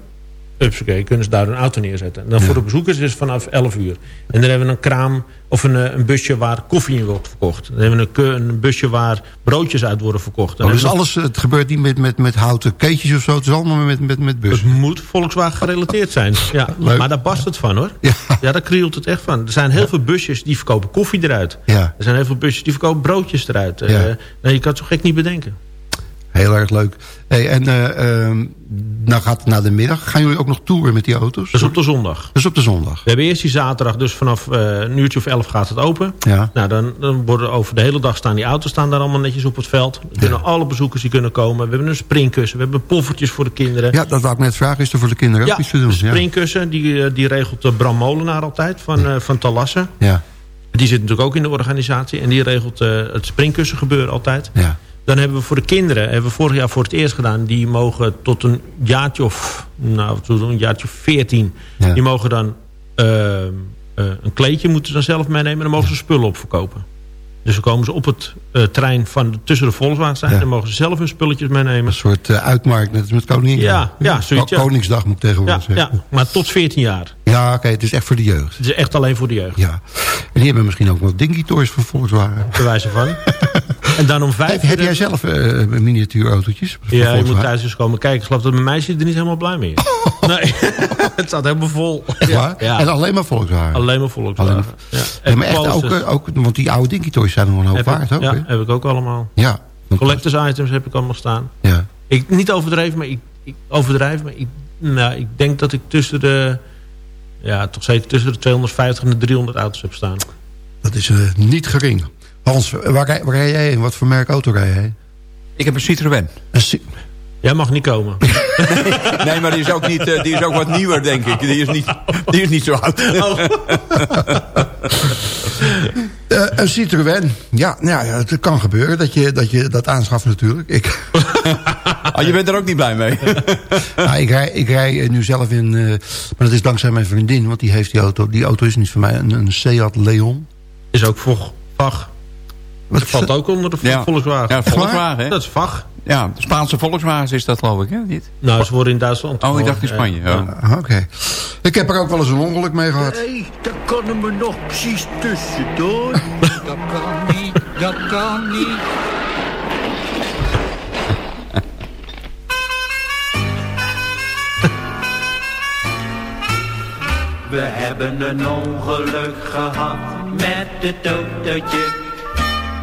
S6: Upsakee, kunnen ze daar een auto neerzetten. En dan voor de bezoekers is het vanaf 11 uur. En dan hebben we een kraam of een, eh, een busje waar koffie in wordt verkocht. Dan hebben we een, een busje waar broodjes uit worden verkocht. Dan
S5: Oh, dus
S6: hebben we-
S5: alles, het gebeurt niet met, met, met houten keetjes of zo. Het is allemaal met, met, met
S6: Het
S5: bussen.
S6: moet Volkswagen gerelateerd zijn. Ja,
S5: Leuk.
S6: maar daar past het van hoor.
S5: Ja.
S6: Ja, daar krielt het echt van. Er zijn heel veel busjes die verkopen koffie eruit.
S5: Ja.
S6: Er zijn heel veel busjes die verkopen broodjes eruit.
S5: Ja.
S6: Nou, je kan het zo gek niet bedenken.
S5: Heel erg leuk. Hey, en eh, ehm, nou gaat het naar de middag. Gaan jullie ook nog toeren met die auto's?
S6: Dat is op de zondag.
S5: Is op de zondag.
S6: We hebben eerst die zaterdag, dus vanaf eh, een uurtje of elf gaat het open.
S5: Ja.
S6: Nou, dan, dan worden over de hele dag staan die auto's staan daar allemaal netjes op het veld. Er kunnen alle bezoekers die kunnen komen. We hebben een springkussen, we hebben poffertjes voor de kinderen.
S5: Ja, dat wou ik net vragen. Is er voor de kinderen
S6: Ja,
S5: ook iets te doen?
S6: de springkussen, die, eh, die regelt Bram Molenaar altijd van, eh van Talassen.
S5: Ja. ja.
S6: Die zit natuurlijk ook in de organisatie. En die regelt het springkussen gebeuren altijd.
S5: Ja.
S6: Dan hebben we voor de kinderen, hebben we vorig jaar voor het eerst gedaan... die mogen tot een jaartje of, nou, doen, een jaartje of veertien...
S5: Ja.
S6: die mogen dan eh, eh, een kleedje moeten dan zelf meenemen... en dan mogen ze spullen opverkopen. Dus dan komen ze op het eh, trein van de, tussen de Volkswagen staan...
S5: Ja.
S6: en dan mogen ze zelf hun spulletjes meenemen.
S5: Een soort eh, uitmarkt, net als met Koningin.
S6: Ja, ja, zoiets, ja.
S5: Koningsdag moet ik
S6: Ja,
S5: tegenwoordig
S6: ja,
S5: zeggen.
S6: maar tot 14 jaar.
S5: Ja, oké, het is echt voor de jeugd.
S6: Het is echt alleen voor de jeugd.
S5: Ja. En die hebben misschien ook wel dinky toys van Volkswagen.
S6: Bij wijze van. [LAUGHS] en dan om vijf
S5: Heb, jij zelf eh miniatuurautootjes?
S6: Ja, je moet thuis eens komen kijken. Ik geloof dat mijn meisje er niet helemaal blij mee is. Nee, [LAUGHS] het staat helemaal vol.
S5: Ja?
S6: Ja.
S5: En alleen maar Volkswagen?
S6: Alleen maar Volkswagen.
S5: Alleen
S6: Ja.
S5: Ja, maar echt ook, eh, ook, want die oude dinky toys zijn nog een hoop
S6: heb
S5: waard ook,
S6: Ja, heb ik ook allemaal.
S5: Ja.
S6: Collectors items heb ik allemaal staan.
S5: Ja.
S6: Ik, niet overdreven, maar ik, ik overdrijf. Maar ik, nou, ik denk dat ik tussen de... Ja, toch zeker tussen de 250 en de 300 auto's heb staan.
S5: Dat is eh, niet gering. Hans, waar, rij- waar rij jij in? Wat voor merk auto rij jij?
S8: Ik heb een Citroën.
S5: Een
S6: Jij mag niet komen. [LAUGHS]
S8: Nee, maar die is ook, niet, eh, die is ook wat nieuwer, denk ik. Die is niet, die is niet zo oud. [LAUGHS]
S5: Eh, een Citroën. Ja, nou ja, het kan gebeuren dat je dat, je dat aanschaft natuurlijk. Ik, [LAUGHS]
S8: Oh, je bent er ook niet blij mee.
S5: nou, ik, rij, ik rij eh, nu zelf in... eh, maar dat is dankzij mijn vriendin, want die heeft die auto. Die auto is niet van mij. Een, een Seat Leon.
S6: Is ook voor VAG dat valt ook onder de. Volkswagen.
S8: Ja, Volkswagen. Hè?
S6: Dat is vach.
S8: Ja, de Spaanse Volkswagen is dat geloof ik, hè? Niet?
S6: Nou, ze worden in Duitsland.
S8: Oh, ik dacht in Spanje.
S6: Oh.
S8: Ja.
S5: Ah, oké. Ik heb er ook wel eens een ongeluk mee gehad.
S7: Nee, daar kan er me nog precies tussendoor. [LAUGHS] dat kan niet, dat kan niet. We hebben een ongeluk gehad met het autootje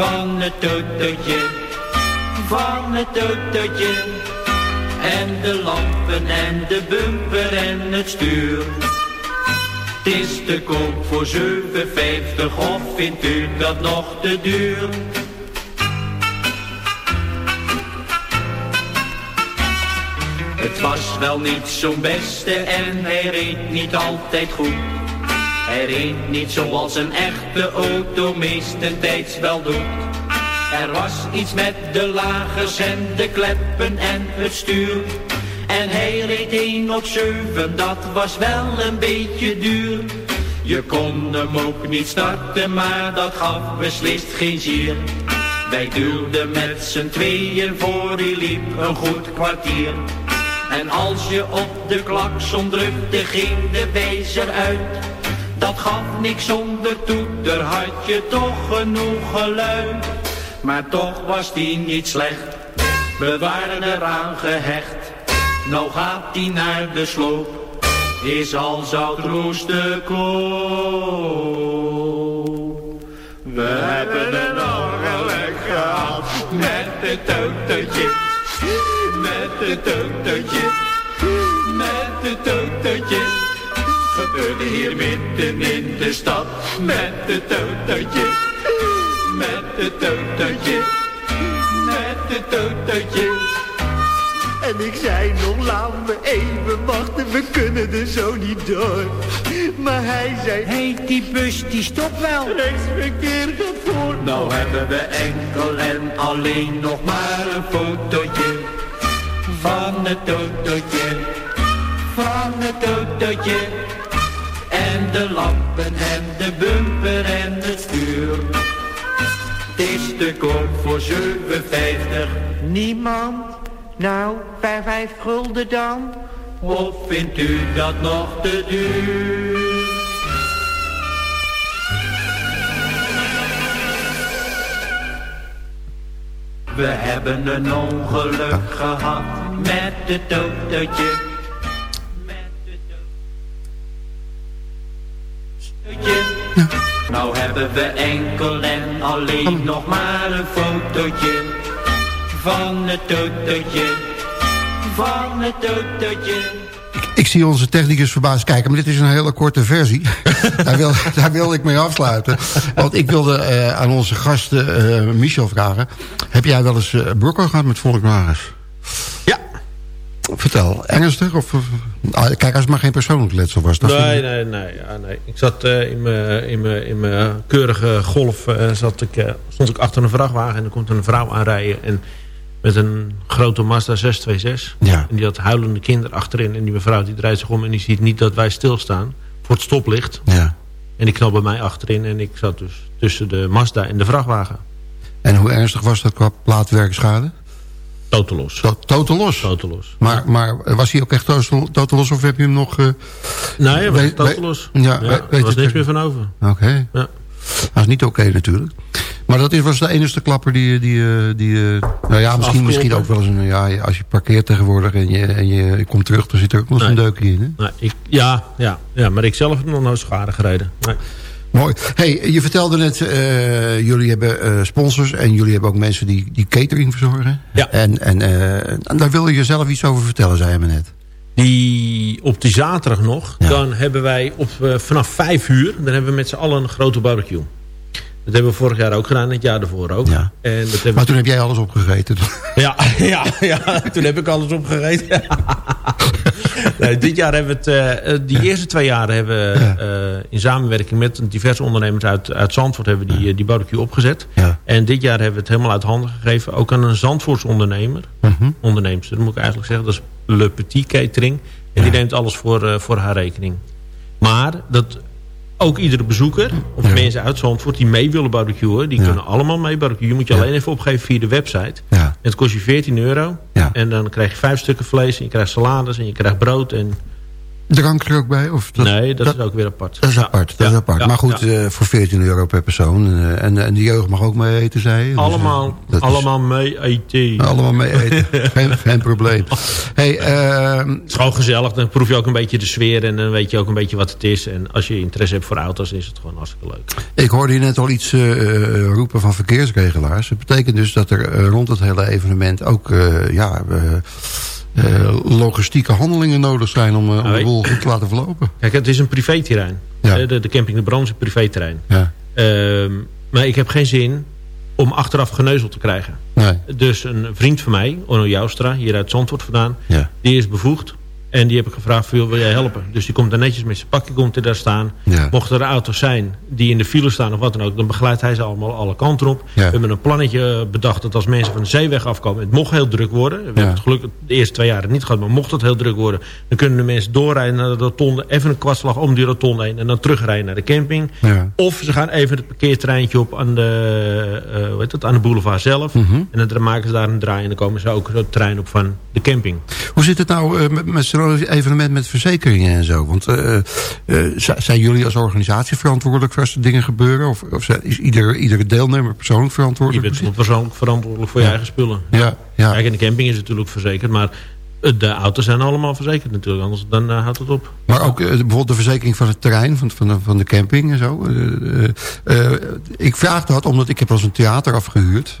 S7: van het autootje, van het autootje. En de lampen en de bumper en het stuur. Het is te koop voor 7,50 of vindt u dat nog te duur? Het was wel niet zo'n beste en hij reed niet altijd goed. Hij reed niet zoals een echte auto meestentijds wel doet. Er was iets met de lagers en de kleppen en het stuur. En hij reed 1 op 7, dat was wel een beetje duur. Je kon hem ook niet starten, maar dat gaf beslist geen zier. Wij duwden met z'n tweeën voor, hij liep een goed kwartier. En als je op de klakson drukte, ging de wijzer uit. Dat gaf niks zonder toeter, had je toch genoeg geluid. Maar toch was die niet slecht, we waren eraan gehecht. Nou gaat die naar de sloop, is al zout roest de. We hebben een ongeluk gehad met het autootje, met het autootje, met het autootje. Gebeurde hier midden in de stad met het autootje, met het autootje, met het autootje.
S9: En ik zei nog, laten we even wachten, we kunnen er zo niet door. Maar hij zei,
S7: Heet die bus die stopt wel.
S9: rechtsverkeer gaat voor.
S7: Nou hebben we enkel en alleen nog maar een fotootje van het autootje, van het autootje. En de lampen en de bumper en het stuur. Het is te koop voor 7,50.
S9: Niemand? Nou, vijf, vijf gulden dan?
S7: Of vindt u dat nog te duur? We hebben een ongeluk gehad met het autootje. Nou hebben we enkel en alleen nog maar een fotootje van het autootje, van het autootje.
S5: Ik zie onze technicus verbaasd kijken, maar dit is een hele korte versie. [LAUGHS] daar, wil, daar wil ik mee afsluiten. Want ik wilde eh, aan onze gast eh, Michel vragen... heb jij wel eens uh, gehad met Volkswagens? Vertel, ernstig? Of, ah, kijk, als het maar geen persoonlijk letsel was. Dat
S6: Nee, nee, nee, ja, nee. Ik zat eh, in mijn in in mijn keurige golf eh, zat ik, eh, stond ik achter een vrachtwagen en er komt een vrouw aanrijden en met een grote Mazda 626.
S5: Ja.
S6: En die had huilende kinderen achterin en die mevrouw die draait zich om en die ziet niet dat wij stilstaan voor het stoplicht.
S5: Ja.
S6: En die knalt bij mij achterin en ik zat dus tussen de Mazda en de vrachtwagen.
S5: En hoe ernstig was dat qua plaatwerkschade?
S6: Totaal los.
S5: To- Totaal los?
S6: Totaal los.
S5: Maar, maar was hij ook echt totaal totaal los of heb je hem nog... eh,
S6: Nee, hij was
S5: weet-
S6: totaal
S5: weet-
S6: los.
S5: Ja,
S6: Ja,
S5: weet-
S6: er was niks meer van over.
S5: Oké.
S6: Ja.
S5: Dat is niet oké natuurlijk. Maar dat is, was de enige klapper die... die, eh, die eh, nou ja, misschien, misschien ook wel eens een... Ja, als je parkeert tegenwoordig en je, en je komt terug... dan zit er ook nog een
S6: Nee.
S5: deukje in. Hè?
S6: Ik, ja, ja, ja, maar ik zelf heb nog nooit schade gereden. Nee.
S5: Mooi. Hey, je vertelde net, eh, jullie hebben eh, sponsors... en jullie hebben ook mensen die, die catering verzorgen.
S6: Ja.
S5: En, en eh, daar wil je zelf iets over vertellen, zei je me net.
S6: Die, op die zaterdag nog,
S5: Ja.
S6: dan hebben wij op, vanaf vijf uur... dan hebben we met z'n allen een grote barbecue. Dat hebben we vorig jaar ook gedaan, het jaar daarvoor ook.
S5: Ja.
S6: En dat hebben
S5: Maar toen heb jij alles opgegeten.
S6: Ja, [LAUGHS] ja, ja, toen heb ik alles opgegeten. [LAUGHS] nee, [LAUGHS] dit jaar hebben we het... eh, eh, die eerste twee jaren hebben we eh, in samenwerking met diverse ondernemers uit, uit Zandvoort... hebben die, eh, die barbecue opgezet. En dit jaar hebben we het helemaal uit handen gegeven. Ook aan een Zandvoorts ondernemer.
S5: Mhm.
S6: Onderneemster, dat moet ik eigenlijk zeggen. Dat is Le Petit Catering. En die neemt alles voor, eh, voor haar rekening. Maar dat ook iedere bezoeker, of mensen uit Zandvoort die mee willen barbecuen... die kunnen allemaal mee barbecuen. Je moet je alleen even opgeven via de website. En het kost je 14 euro. En dan krijg je vijf stukken vlees en je krijgt salades en je krijgt brood... en
S5: Drank er ook bij? Of
S6: dat, nee, dat, is ook weer apart.
S5: Dat is apart, dat is apart. maar goed, uh, voor 14 euro per persoon. Uh, en, en de jeugd mag ook mee eten, zei je?
S6: Allemaal, dus, allemaal is, mee eten.
S5: Allemaal mee eten, [LAUGHS] geen, geen probleem. Hey, uh,
S6: het is gewoon gezellig, dan proef je ook een beetje de sfeer... en dan weet je ook een beetje wat het is. En als je interesse hebt voor auto's, is het gewoon hartstikke leuk.
S5: Ik hoorde je net al iets roepen van verkeersregelaars. Dat betekent dus dat er rond het hele evenement ook... ja, logistieke handelingen nodig zijn om, uh, om de boel goed te laten verlopen.
S6: Kijk, het is een privéterrein. Ja. De, de camping de Brand is een privéterrein. Ja. Uh, maar ik heb geen zin om achteraf geneuzeld te krijgen. Nee. Dus een vriend van mij, Onno Joustra, hier uit Zandvoort vandaan... Ja. die is bevoegd en die heb ik gevraagd, wil, wil jij helpen? Dus die komt daar netjes met zijn pakje, komt er daar staan. Ja. Mochten er auto's zijn die in de file staan of wat dan ook... dan begeleidt hij ze allemaal alle kanten op. We hebben een plannetje bedacht dat als mensen van de zeeweg afkomen... het mocht heel druk worden. We hebben het geluk de eerste twee jaren niet gehad... maar mocht het heel druk worden... dan kunnen de mensen doorrijden naar de rotonde... even een kwartslag om die rotonde heen... en dan terugrijden naar de camping. Of ze gaan even het parkeertreintje op aan de, uh, hoe heet het, aan de boulevard zelf. Mhm. En dan maken ze daar een draai... en dan komen ze ook zo trein op van de camping.
S5: Hoe zit het nou uh, met, met evenement met verzekeringen en zo? Want uh, uh, zijn jullie als organisatie verantwoordelijk voor als er dingen gebeuren? Of, of is ieder, iedere deelnemer persoonlijk verantwoordelijk?
S6: Je bent persoonlijk verantwoordelijk voor je eigen spullen. Ja, ja. Kijk, in de camping is het natuurlijk verzekerd, maar de auto's zijn allemaal verzekerd natuurlijk, anders dan uh, houdt het op.
S5: Maar ook uh, bijvoorbeeld de verzekering van het terrein, van, van, de, van de camping en zo. Uh, ik vraag dat omdat ik heb als een theater afgehuurd,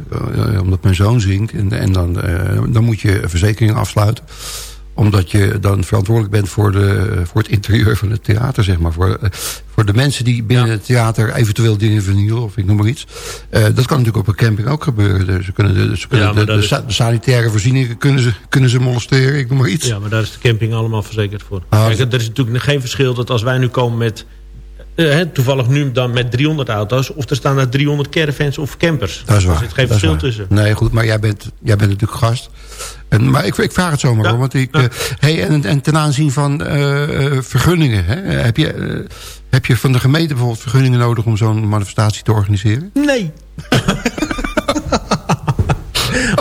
S5: omdat mijn zoon zingt. En, en dan, dan moet je een verzekering afsluiten omdat je dan verantwoordelijk bent voor, de, voor het interieur van het theater, zeg maar. Voor, voor de mensen die binnen het theater eventueel dingen vernielen, of ik noem maar iets. Uh, dat kan natuurlijk op een camping ook gebeuren. Dus ze kunnen, de, ze kunnen de, de, sanitaire voorzieningen kunnen ze, kunnen ze molesteren, ik noem maar iets.
S6: Ja, maar daar is de camping allemaal verzekerd voor. Ah, Kijk, er is natuurlijk geen verschil dat als wij nu komen met... Uh, toevallig nu dan met 300 auto's... of er staan er 300 caravans of campers.
S5: Dat is waar. Er
S6: zit geen verschil tussen.
S5: Nee, goed, maar jij bent, jij bent natuurlijk gast. En, maar ik, ik, vraag het zomaar ja. om. Want ik, ja. uh, hey, en, en, ten aanzien van uh, vergunningen. Hè, heb, je, heb je van de gemeente bijvoorbeeld vergunningen nodig... om zo'n manifestatie te organiseren?
S6: Nee. [LAUGHS]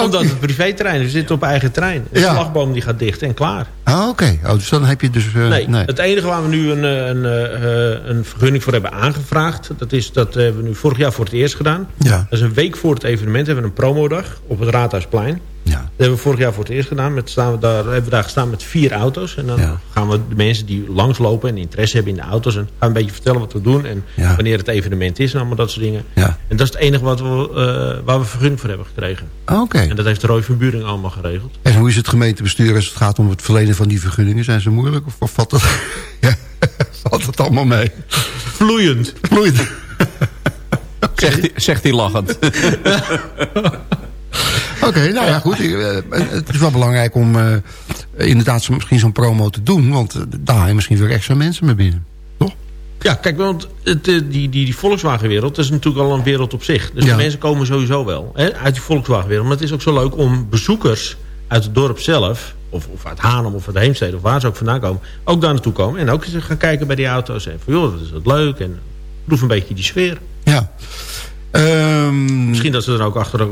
S6: Omdat het privéterrein is. We zitten op eigen terrein. De ja. slagboom die gaat dicht en klaar.
S5: Ah, oké. Okay. Oh, dus dan heb je dus... Uh,
S6: nee, nee, het enige waar we nu een, een, een, een, vergunning voor hebben aangevraagd... dat, is, dat hebben we nu vorig jaar voor het eerst gedaan. Ja. Dat is een week voor het evenement. hebben we een promodag op het Raadhuisplein. Ja. Dat hebben we vorig jaar voor het eerst gedaan. Met, staan we daar, hebben we daar gestaan met vier auto's. En dan gaan we de mensen die langslopen en interesse hebben in de auto's... en gaan een beetje vertellen wat we doen en wanneer het evenement is en allemaal dat soort dingen. En dat is het enige wat we, uh, waar we vergunning voor hebben gekregen.
S5: Oké.
S6: En dat heeft de Roy van Buring allemaal geregeld.
S5: En hoe is het gemeentebestuur als het gaat om het verlenen van die vergunningen? Zijn ze moeilijk of, of valt, het, [LAUGHS] ja, [LAUGHS] valt het allemaal mee?
S6: Vloeiend.
S5: Vloeiend.
S8: Zegt, hij, zegt hij lachend. [LAUGHS]
S5: Oké, nou ja, goed. Eh, het is wel belangrijk om uh, inderdaad misschien zo'n promo te doen. Want uh, daar haal je misschien weer extra mensen mee binnen. Toch?
S6: Ja, kijk, want het, die, die, die Volkswagen-wereld is natuurlijk al een wereld op zich. Dus de mensen komen sowieso wel hè, uit die Volkswagen-wereld. Maar het is ook zo leuk om bezoekers uit het dorp zelf... Of, of uit Haarlem of uit Heemstede of waar ze ook vandaan komen... ook daar naartoe komen en ook eens gaan kijken bij die auto's. En van, joh, dat is wat leuk en proef een beetje die sfeer.
S5: Ja.
S6: Um... Misschien dat ze er ook achter,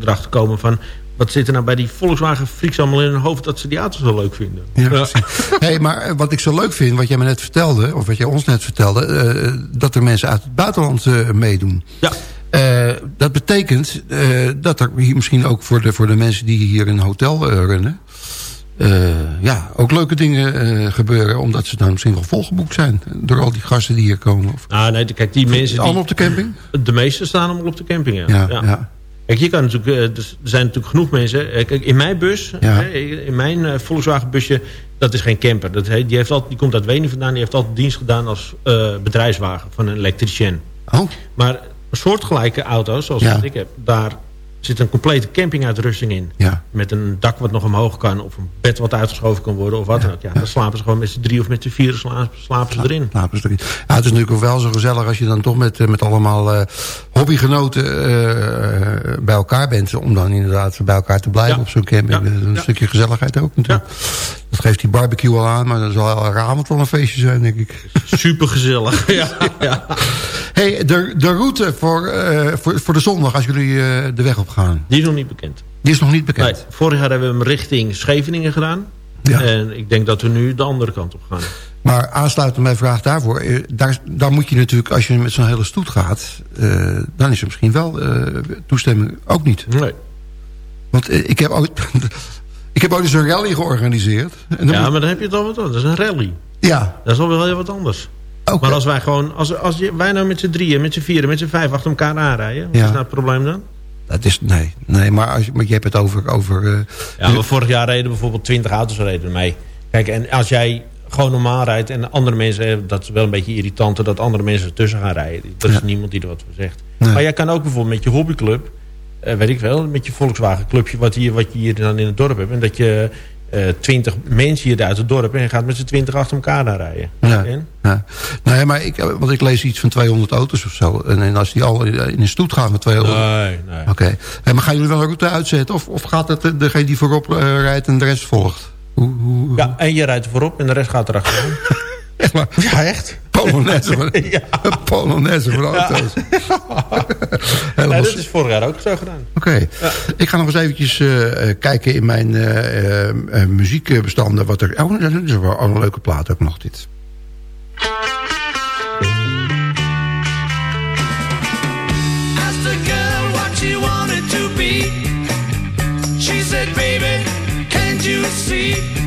S6: erachter komen van... wat zit er nou bij die Volkswagen freaks allemaal in hun hoofd... dat ze die auto's zo leuk vinden.
S5: Ja, precies. hey, maar eh, wat ik zo leuk vind, wat jij me net vertelde... of wat jij ons net vertelde... Uh, dat er mensen uit het buitenland uh, meedoen.
S6: Ja.
S5: Uh, dat betekent dat er hier misschien ook voor de, voor de mensen die hier een hotel runnen... Uh, ja, ook leuke dingen uh, gebeuren. Omdat ze dan misschien wel volgeboekt zijn. Door al die gasten die hier komen. Of,
S6: ah, nee, kijk, die mensen...
S5: Allemaal op de camping?
S6: De meeste staan allemaal op de camping, ja. ja, ja. Kijk, je kan natuurlijk, uh, er zijn natuurlijk genoeg mensen. Kijk, in mijn bus, in mijn Volkswagen busje, dat is geen camper. Dat, die, heeft altijd, die komt uit Wenen vandaan. Die heeft altijd dienst gedaan als bedrijfswagen van een elektricien.
S5: Oh.
S6: Maar soortgelijke auto's, zoals ja. ik heb, daar zit een complete campinguitrusting in.
S5: Ja.
S6: Met een dak wat nog omhoog kan. Of een bed wat uitgeschoven kan worden. Of wat dan ook. Ja, dan slapen ze gewoon met z'n drie of met z'n vier slapen, slapen ze erin.
S5: Slapen ze erin. Ja, het is natuurlijk wel zo gezellig als je dan toch met, eh, met allemaal uh, hobbygenoten uh, bij elkaar bent. Om dan inderdaad bij elkaar te blijven op zo'n camping. Een stukje gezelligheid ook natuurlijk. Dat geeft die barbecue al aan, maar dat zal elke avond wel een feestje zijn, denk ik.
S6: Super gezellig, ja. [LAUGHS] ja.
S5: hey, de, de route voor, eh, voor, voor de zondag, als jullie eh, de weg op gaan.
S6: Die is nog niet bekend.
S5: Die is nog niet bekend?
S6: Nee, vorig jaar hebben we hem richting Scheveningen gedaan. Ja. En ik denk dat we nu de andere kant op gaan.
S5: Maar aansluitend mijn vraag daarvoor. eh, Daar, daar moet je natuurlijk, als je met zo'n hele stoet gaat... eh, dan is er misschien wel eh, toestemming ook niet.
S6: Nee.
S5: Want ik heb ooit... [LAUGHS] ik heb ooit eens een rally georganiseerd. En
S6: ja,
S5: moet-
S6: maar dan heb je het al wat anders. Dat is een rally.
S5: ja,
S6: Dat is al wel heel wat anders. Maar als wij gewoon, als, als je, wij nou met z'n drieën, met z'n vieren, met z'n vijf achter elkaar aanrijden, wat
S5: Ja.
S6: is nou het probleem dan?
S5: Dat is, nee, nee maar, als, je- maar je hebt het over... over eh,
S6: Ja, maar vorig jaar reden bijvoorbeeld 20 auto's reden mee. Kijk, en als jij gewoon normaal rijdt en andere mensen, eh, dat is wel een beetje irritant dat andere mensen ertussen gaan rijden. Er is
S5: Ja.
S6: niemand die er wat voor zegt.
S5: Nee.
S6: Maar jij kan ook bijvoorbeeld met je hobbyclub, eh, weet ik wel, met je Volkswagen clubje wat, hier, wat je hier dan in het dorp hebt. En dat je eh 20 mensen hier uit het dorp en je gaat met z'n 20 achter elkaar naar rijden.
S5: Ja.
S6: En?
S5: Ja. Nee, maar ik, eh, want ik lees iets van 200 auto's of zo. En, en als die al in een stoet gaan met 200...
S6: Nee, nee.
S5: Oké. Hey, maar gaan jullie wel een route uitzetten? Of, of gaat het eh, degene die voorop rijdt en de rest volgt? Hoe, hoe,
S6: Ja, en je rijdt voorop en de rest gaat erachteraan. [LAUGHS]
S5: Echt waar?
S6: ja, echt.
S5: Polonaise van, [LAUGHS] een Polonaise van auto's. [LAUGHS] Helemaal
S6: Nee, dat is vorig jaar ook zo gedaan.
S5: Oké. Ik ga nog eens eventjes eh, eh, kijken in mijn eh, eh, eh, muziekbestanden. Wat er, oh, dat is wel een leuke plaat ook nog dit.
S10: She wanted to be. She said, baby, can't you see?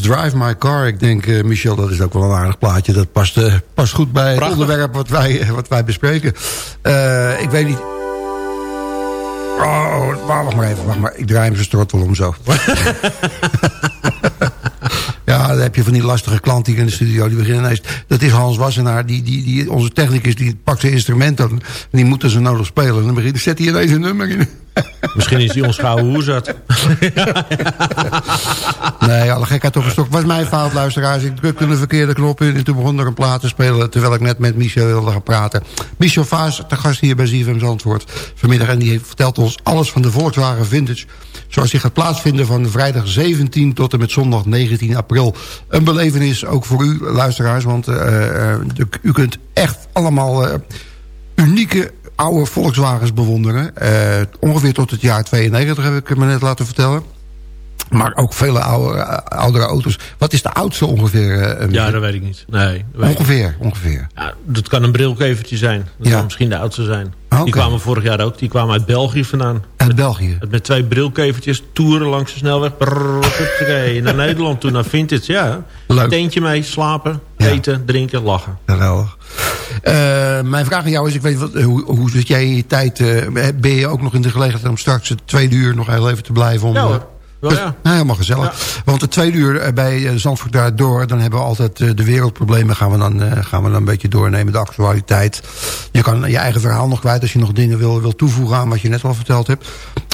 S5: Beatles Drive My Car. Ik denk, eh, Michel, dat is ook wel een aardig plaatje. Dat past, eh, past goed bij
S6: Prachtig.
S5: het onderwerp wat wij, wat wij bespreken. Eh, ik weet niet... Oh, wacht maar even, wacht maar. Ik draai hem zijn strot wel om zo. [LAUGHS] Ja, dan heb je van die lastige klant hier in de studio. Die beginnen ineens. Dat is Hans Wassenaar, die, die, die, onze technicus, die pakt zijn instrumenten. En die moeten ze nodig spelen. En dan begint, zet hij ineens een nummer in.
S6: Misschien is die ons gouden hoezat. [LAUGHS]
S5: Nee, alle gekheid op een was mijn fout, luisteraars. Ik drukte de verkeerde knop in en toen begon er een plaat te spelen... terwijl ik net met Michel wilde gaan praten. Michel Vaas, de gast hier bij ZFM Zandvoort vanmiddag... en die vertelt ons alles van de Volkswagen Vintage... zoals die gaat plaatsvinden van vrijdag 17 tot en met zondag 19 april. Een belevenis ook voor u, luisteraars... want de- u kunt echt allemaal eh, unieke oude Volkswagens bewonderen. Eh, ongeveer tot het jaar 92 heb ik me net laten vertellen. Maar ook vele oude, oudere auto's. Wat is de oudste ongeveer? eh,
S6: Ja, dat weet ik niet. Nee, niet.
S5: ongeveer, ongeveer.
S6: Ja, dat kan een brilkevertje zijn. Dat
S5: Ja.
S6: kan misschien de oudste zijn. Die kwamen vorig jaar ook. Die kwamen uit België vandaan.
S5: Uit België.
S6: Met twee brilkevertjes, toeren langs de snelweg. Brrr, naar [LAUGHS] Nederland toe, naar Vintage. Ja,
S5: Leuk.
S6: Teentje mee, slapen,
S5: Ja.
S6: eten, drinken, lachen.
S5: Geweldig. Eh, mijn vraag aan jou is, ik weet wat, hoe, hoe zit jij in je tijd? eh, ben je ook nog in de gelegenheid om straks het tweede uur nog heel even te blijven? Om,
S6: Ja hoor.
S5: Dus-
S6: ja.
S5: nou, helemaal gezellig. Want het tweede uur eh, bij eh, Zandvoort daar door... dan hebben we altijd eh, de wereldproblemen gaan we, dan, gaan we dan een beetje doornemen. De actualiteit. Je kan je eigen verhaal nog kwijt als je nog dingen wil, wil toevoegen aan wat je net al verteld hebt.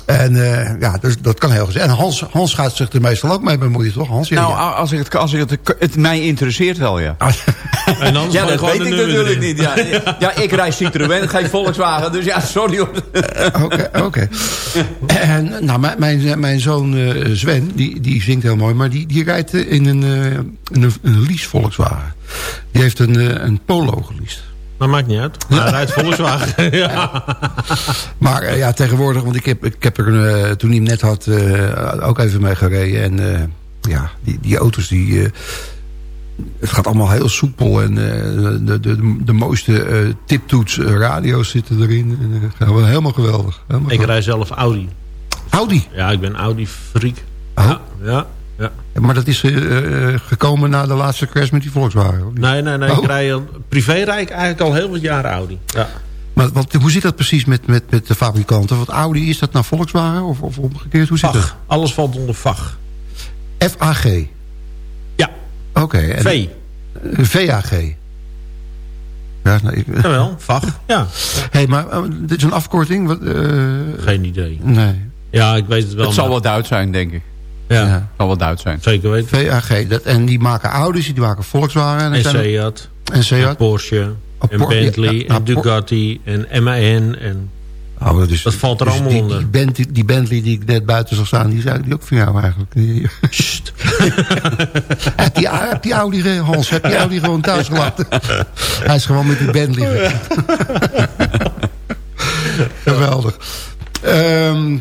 S5: En eh, ja, dus dat kan heel gezellig. En Hans, Hans gaat zich er meestal ook mee bemoeien, toch? Hans,
S8: Nou,
S5: ja.
S8: als ik het, als ik het, het mij interesseert wel, ja.
S6: En anders
S8: Ja, dat weet ik natuurlijk niet. Ja, ja, ik rijd Citroën, geen Volkswagen. Dus ja, sorry hoor.
S5: Oké, oké. En nou, mijn, mijn, mijn zoon eh, Sven, die, die zingt heel mooi... maar die, die rijdt eh, in een, eh, in een, een lease Volkswagen. Die heeft een, eh, een Polo geleased.
S6: Dat maakt niet uit. Hij rijdt Volkswagen. [LAUGHS] ja.
S5: Maar eh, ja, tegenwoordig, want ik heb, ik heb er eh, toen hij hem net had eh, ook even mee gereden. En ja, die, die auto's die... het gaat allemaal heel soepel en eh, de, de, de, mooiste tiptoets radio's zitten erin. En, helemaal geweldig. Helemaal
S6: Ik
S5: geweldig.
S6: rij zelf Audi.
S5: Audi.
S6: Ja, ik ben Audi-freak.
S5: Oh.
S6: Ja, ja, ja.
S5: Maar dat is eh, eh, gekomen na de laatste crash met die Volkswagen.
S6: Nee, nee, nee.
S5: Oh.
S6: Ik rij, al- privé rijd ik eigenlijk al heel wat jaren Audi. Ja.
S5: Maar wat, hoe zit dat precies met, met, met de fabrikanten? Want Audi, is dat nou Volkswagen of, of omgekeerd? Hoe zit dat?
S6: VAG. Alles valt onder VAG.
S5: FAG.
S6: Ja.
S5: Oké. en-
S6: V.
S5: VAG. Ja, nou, ik,
S6: Jawel, VAG. Ja.
S5: hey, maar eh, dit is een afkorting? Wat, eh,
S6: Geen idee.
S5: nee.
S6: Ja, ik weet het wel.
S8: Het zal wel Duits zijn, denk ik.
S6: Ja,
S5: Ja.
S8: Zal wel Duits zijn.
S6: zeker weten.
S5: VAG. Dat, en die maken Audi's, die maken Volkswagen. En,
S6: En Seat.
S5: en
S6: En
S5: Seat.
S6: Porsche.
S5: Oh,
S6: En Bentley.
S5: ja,
S6: en Ducati. En MAN. En
S5: Oh, dat,
S6: valt er
S5: dus
S6: allemaal
S5: die,
S6: onder.
S5: Die, Bentley, die Bentley die ik net buiten zag staan, die is eigenlijk ook van jou eigenlijk. Die,
S6: Sst. [LAUGHS]
S5: heb, die, heb die Audi, Hans, heb die Audi gewoon thuis gelaten? [LAUGHS] Hij is gewoon met die Bentley. [LAUGHS] Geweldig. Ehm,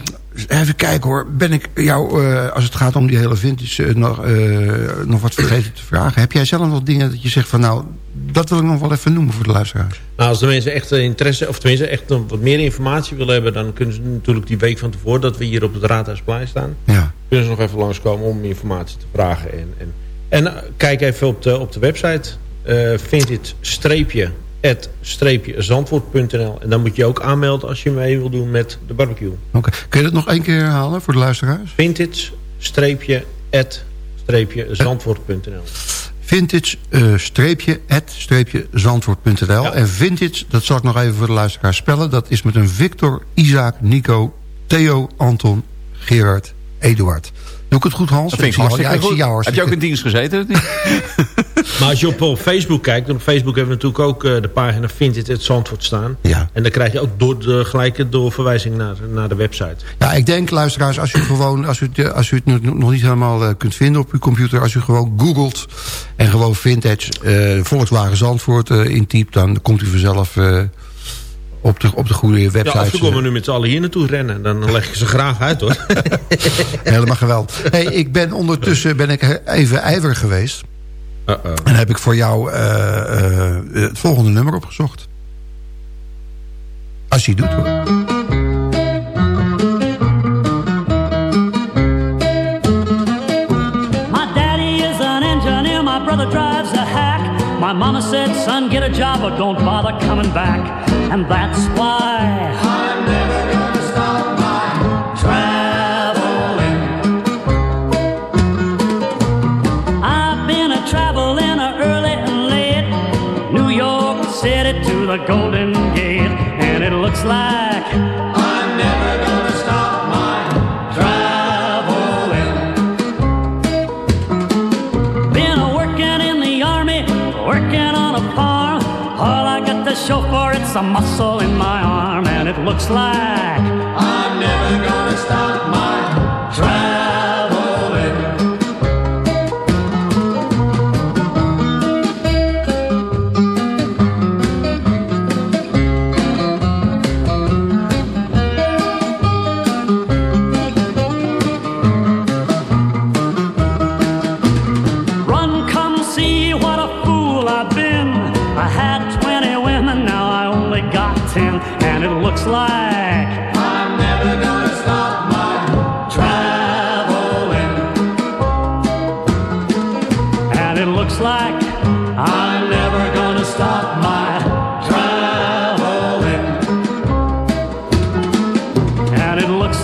S5: even kijken hoor. Ben ik jou, eh, als het gaat om die hele vintage, eh, nog, eh, nog wat vergeten te vragen? Heb jij zelf nog dingen dat je zegt van nou, dat wil ik nog wel even noemen voor de luisteraars?
S6: Nou, als de mensen echt interesse, of tenminste echt wat meer informatie willen hebben... dan kunnen ze natuurlijk die week van tevoren dat we hier op het Raadhuisplein staan...
S5: Ja.
S6: kunnen ze nog even langskomen om informatie te vragen. En, en, en kijk even op de, op de website. eh zandvoort.nl. En dan moet je ook aanmelden als je mee wil doen met de barbecue.
S5: Oké. Kun je dat nog één keer herhalen voor de luisteraars?
S6: Vintage, streepje, het, streepje, zandvoort.nl.
S5: Vintage, eh, streepje, at, streepje, zandvoort.nl.
S6: Ja.
S5: En vintage, dat zal ik nog even voor de luisteraars spellen. Dat is met een Victor, Isaac, Nico, Theo, Anton, Gerard, Eduard. Doe ik het goed, Hans?
S8: Dat vind ik
S5: zie jou-
S8: hartstikke
S5: ja, ik zie
S8: goed.
S5: jou
S8: Heb je ook in dienst gezeten? [LAUGHS]
S6: Maar als je op, op Facebook kijkt, en op Facebook hebben we natuurlijk ook eh, de pagina Vintage het Zandvoort staan.
S5: Ja.
S6: En dan krijg je ook door de, gelijke doorverwijzing naar, naar de website.
S5: Ja, ik denk, luisteraars, als u gewoon, als u het, eh, als u het nog- nog niet helemaal eh, kunt vinden op uw computer, als u gewoon googelt en gewoon vintage eh, Volkswagen Zandvoort eh, intypt, dan komt u vanzelf eh, op, de, op de goede
S6: Ja,
S5: website.
S6: af en toe komen we nu met z'n allen hier naartoe rennen. Dan leg je ze graag uit hoor. [LAUGHS]
S5: Helemaal geweldig. Hey, ik ben ondertussen ben ik even ijverig geweest. En heb ik voor jou eh, eh, het volgende nummer opgezocht. Als je het doet hoor.
S11: Mama said, son, get a job or don't bother coming back. And that's why a muscle in my arm, and it looks like I'm never gonna stop my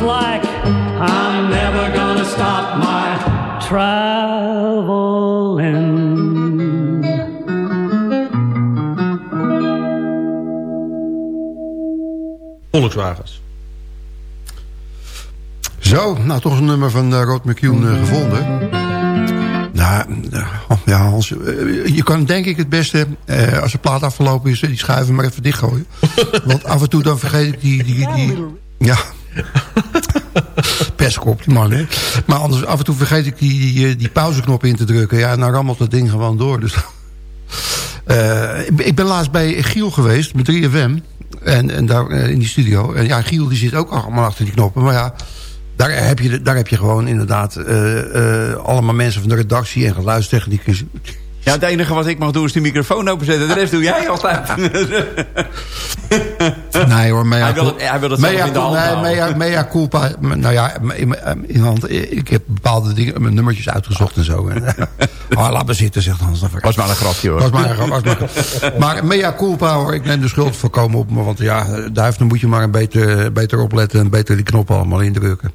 S11: like I'm never gonna stop my traveling.
S6: Volkswagens.
S5: Zo, nou toch een nummer van uh, Rod McCune uh, gevonden. Nou, uh, ja, Hans, je kan denk ik het beste, als de plaat afgelopen is, die schuiven maar even dichtgooien. [LAUGHS] Want af en toe dan vergeet ik die... die, die ja. [LAUGHS] Pestkop, die man, hè. Maar anders, af en toe vergeet ik die, die, die pauzeknop in te drukken. Ja, en dan rammelt dat ding gewoon door. Dus, [LAUGHS] ik, ik ben laatst bij Giel geweest, met 3FM. En, en daar in die studio. En ja, Giel die zit ook allemaal achter die knoppen. Maar ja, daar heb je, daar heb je gewoon inderdaad allemaal mensen van de redactie en geluidstechnicus.
S8: Ja, het enige wat ik mag doen is de microfoon openzetten. De rest doe jij altijd. [LAUGHS]
S5: nee hoor, mea,
S8: hij wil het, hij wil het
S5: mea,
S8: zelf in de hand
S5: nee,
S8: houden.
S5: mea, mea culpa. Nou ja, in, in hand, ik heb bepaalde dingen, mijn nummertjes uitgezocht en zo. [LAUGHS] Oh, laat me zitten, zegt Hans.
S8: Was maar een grapje hoor.
S5: Was maar. Was maar, [LAUGHS] maar mea culpa hoor, ik neem de schuld voorkomen op me. Want ja, daar moet je maar een beter, beter opletten en beter die knoppen allemaal indrukken.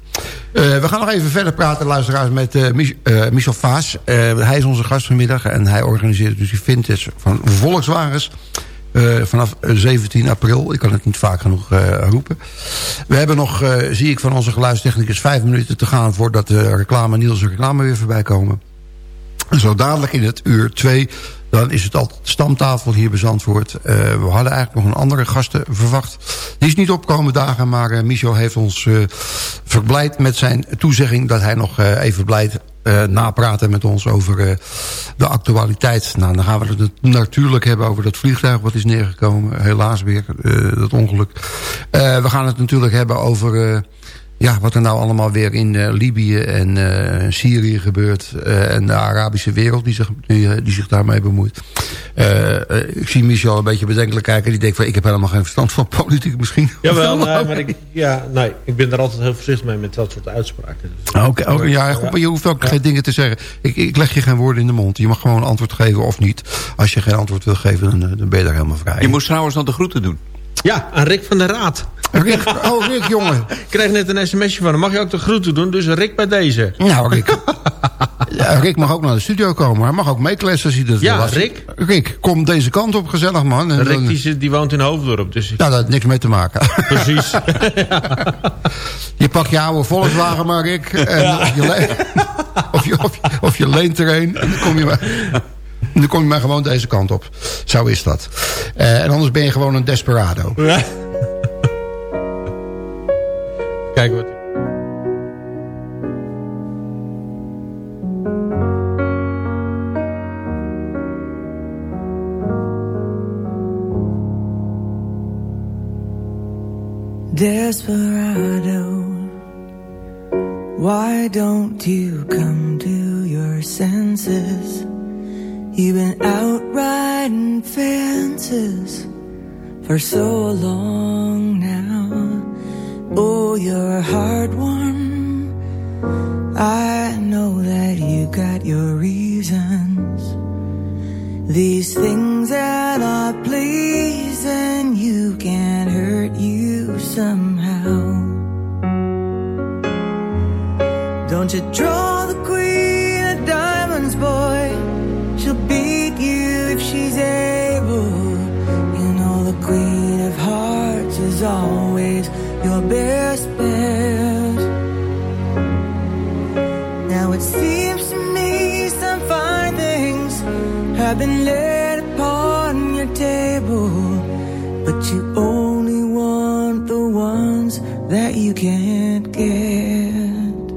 S5: Uh, we gaan nog even verder praten, luisteraars, met uh, Mich uh, Michel Vaas. Hij is onze gast vanmiddag en hij organiseert dus die vintage van Volkswagens. Uh, vanaf 17 april. Ik kan het niet vaak genoeg uh, roepen. We hebben nog, zie ik van onze geluidstechnicus... vijf minuten te gaan voordat de reclame, Niels reclame weer voorbij komen. En zo dadelijk in het uur 2... dan is het altijd stamtafel hier bij Zandvoort. We hadden eigenlijk nog een andere gasten verwacht. Die is niet opkomen dagen, maar Michel heeft ons verblijd met zijn toezegging... dat hij nog even blijft uh, napraten met ons over uh, de actualiteit. Nou, dan gaan we het natuurlijk hebben over dat vliegtuig wat is neergekomen. Helaas weer, uh, dat ongeluk. we gaan het natuurlijk hebben over ja, wat er nou allemaal weer in Libië en Syrië gebeurt. en de Arabische wereld die zich, die, die zich daarmee bemoeit. ik zie Michel een beetje bedenkelijk kijken. Die denkt van, ik heb helemaal geen verstand van politiek misschien.
S6: Jawel, [LAUGHS] nee, maar ik, ja, nee, ik ben er altijd heel voorzichtig mee met dat soort uitspraken. Dus,
S5: Oké, okay, okay, ja, goed, maar je hoeft ook ja. geen dingen te zeggen. Ik, ik leg je geen woorden in de mond. Je mag gewoon een antwoord geven of niet. Als je geen antwoord wil geven, dan, dan ben je daar helemaal vrij.
S8: Je moest trouwens nog de groeten doen.
S6: Ja, aan Rick van der Raad.
S5: Rick, oh Rick, jongen.
S6: Ik kreeg net een sms'je van hem. Mag je ook de groeten doen? Dus Rick bij deze.
S5: Nou, Rick. ja, Rick mag ook naar de studio komen. Hij mag ook meeklessen als hij dat
S6: ja,
S5: wil.
S6: Rick.
S5: Rick, kom deze kant op. Gezellig, man.
S6: En Rick die, die woont in Hoofddorp. Dus ik...
S5: Nou, dat heeft niks mee te maken.
S6: Precies. [LAUGHS]
S5: je pakt je oude Volkswagen maar, Rick. En ja. of, je of, je, of, je, of je leent er een. En dan kom je maar... Dan kom je maar gewoon deze kant op. Zo is dat. Uh, en anders ben je gewoon een desperado.
S6: Ja. Kijk wat.
S12: Desperado, why don't you come to your senses? You've been out riding fences for so long now. Oh, you're a hard. I know that you got your reasons. These things that are pleasing you can hurt you somehow. Don't you draw been laid upon your table, but you only want the ones that you can't get.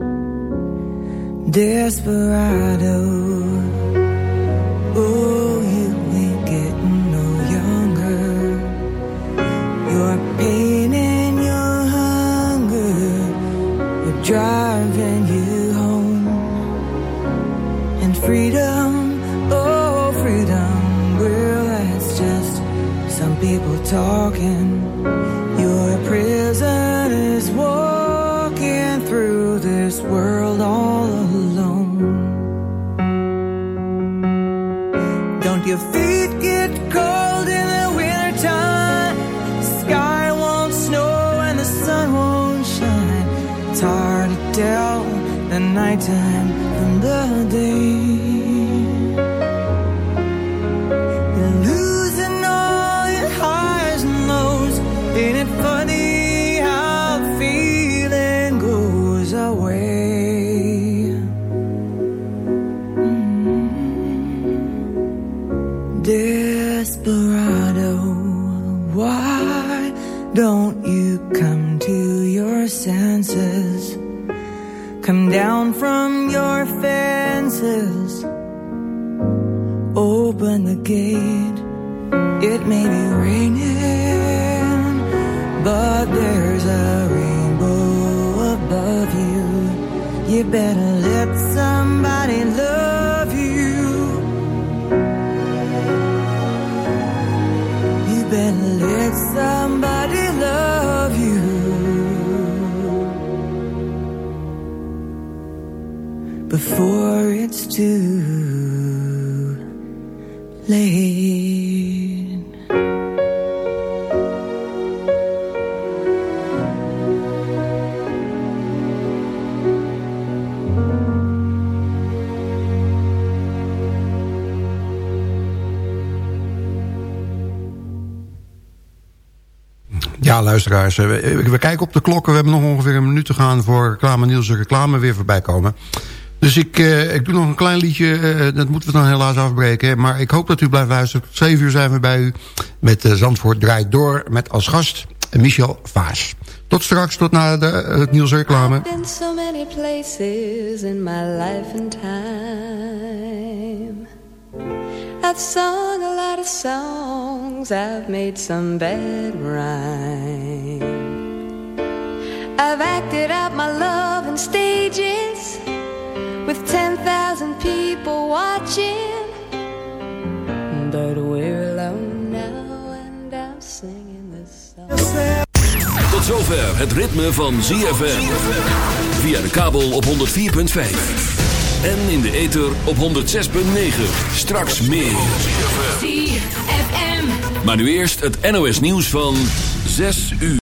S12: Desperado. Talking. Your prison is walking through this world all alone. Don't your feet get cold in the wintertime? Sky won't snow and the sun won't shine. It's hard to tell the nighttime Open the gate. It may be raining, but there's a rainbow above you. You better let somebody love you. You better let somebody love you. before it's too late.
S5: Ja, luisteraars, eh, we, we kijken op de klokken. We hebben nog ongeveer een minuut te gaan voor reclame Niels en reclame weer voorbij komen. Dus ik, uh, ik doe nog een klein liedje. Uh, dat moeten we dan helaas afbreken. Maar ik hoop dat u blijft luisteren. Tot 7 uur zijn we bij u. Met uh, Zandvoort draait door. Met als gast Michel Vaas. Tot straks, tot na de, het Niels reclame.
S13: I've many places in my life and time. I've sung a lot of songs. I've made some bad. I've acted out my love in stages. With 10,000 people watching. But we're alone now and I'm singing this song.
S4: Tot zover het ritme van ZFM. Via de kabel op 104.5. En in de ether op 106.9. Straks meer.
S14: ZFM.
S4: Maar nu eerst het NOS nieuws van 6 uur.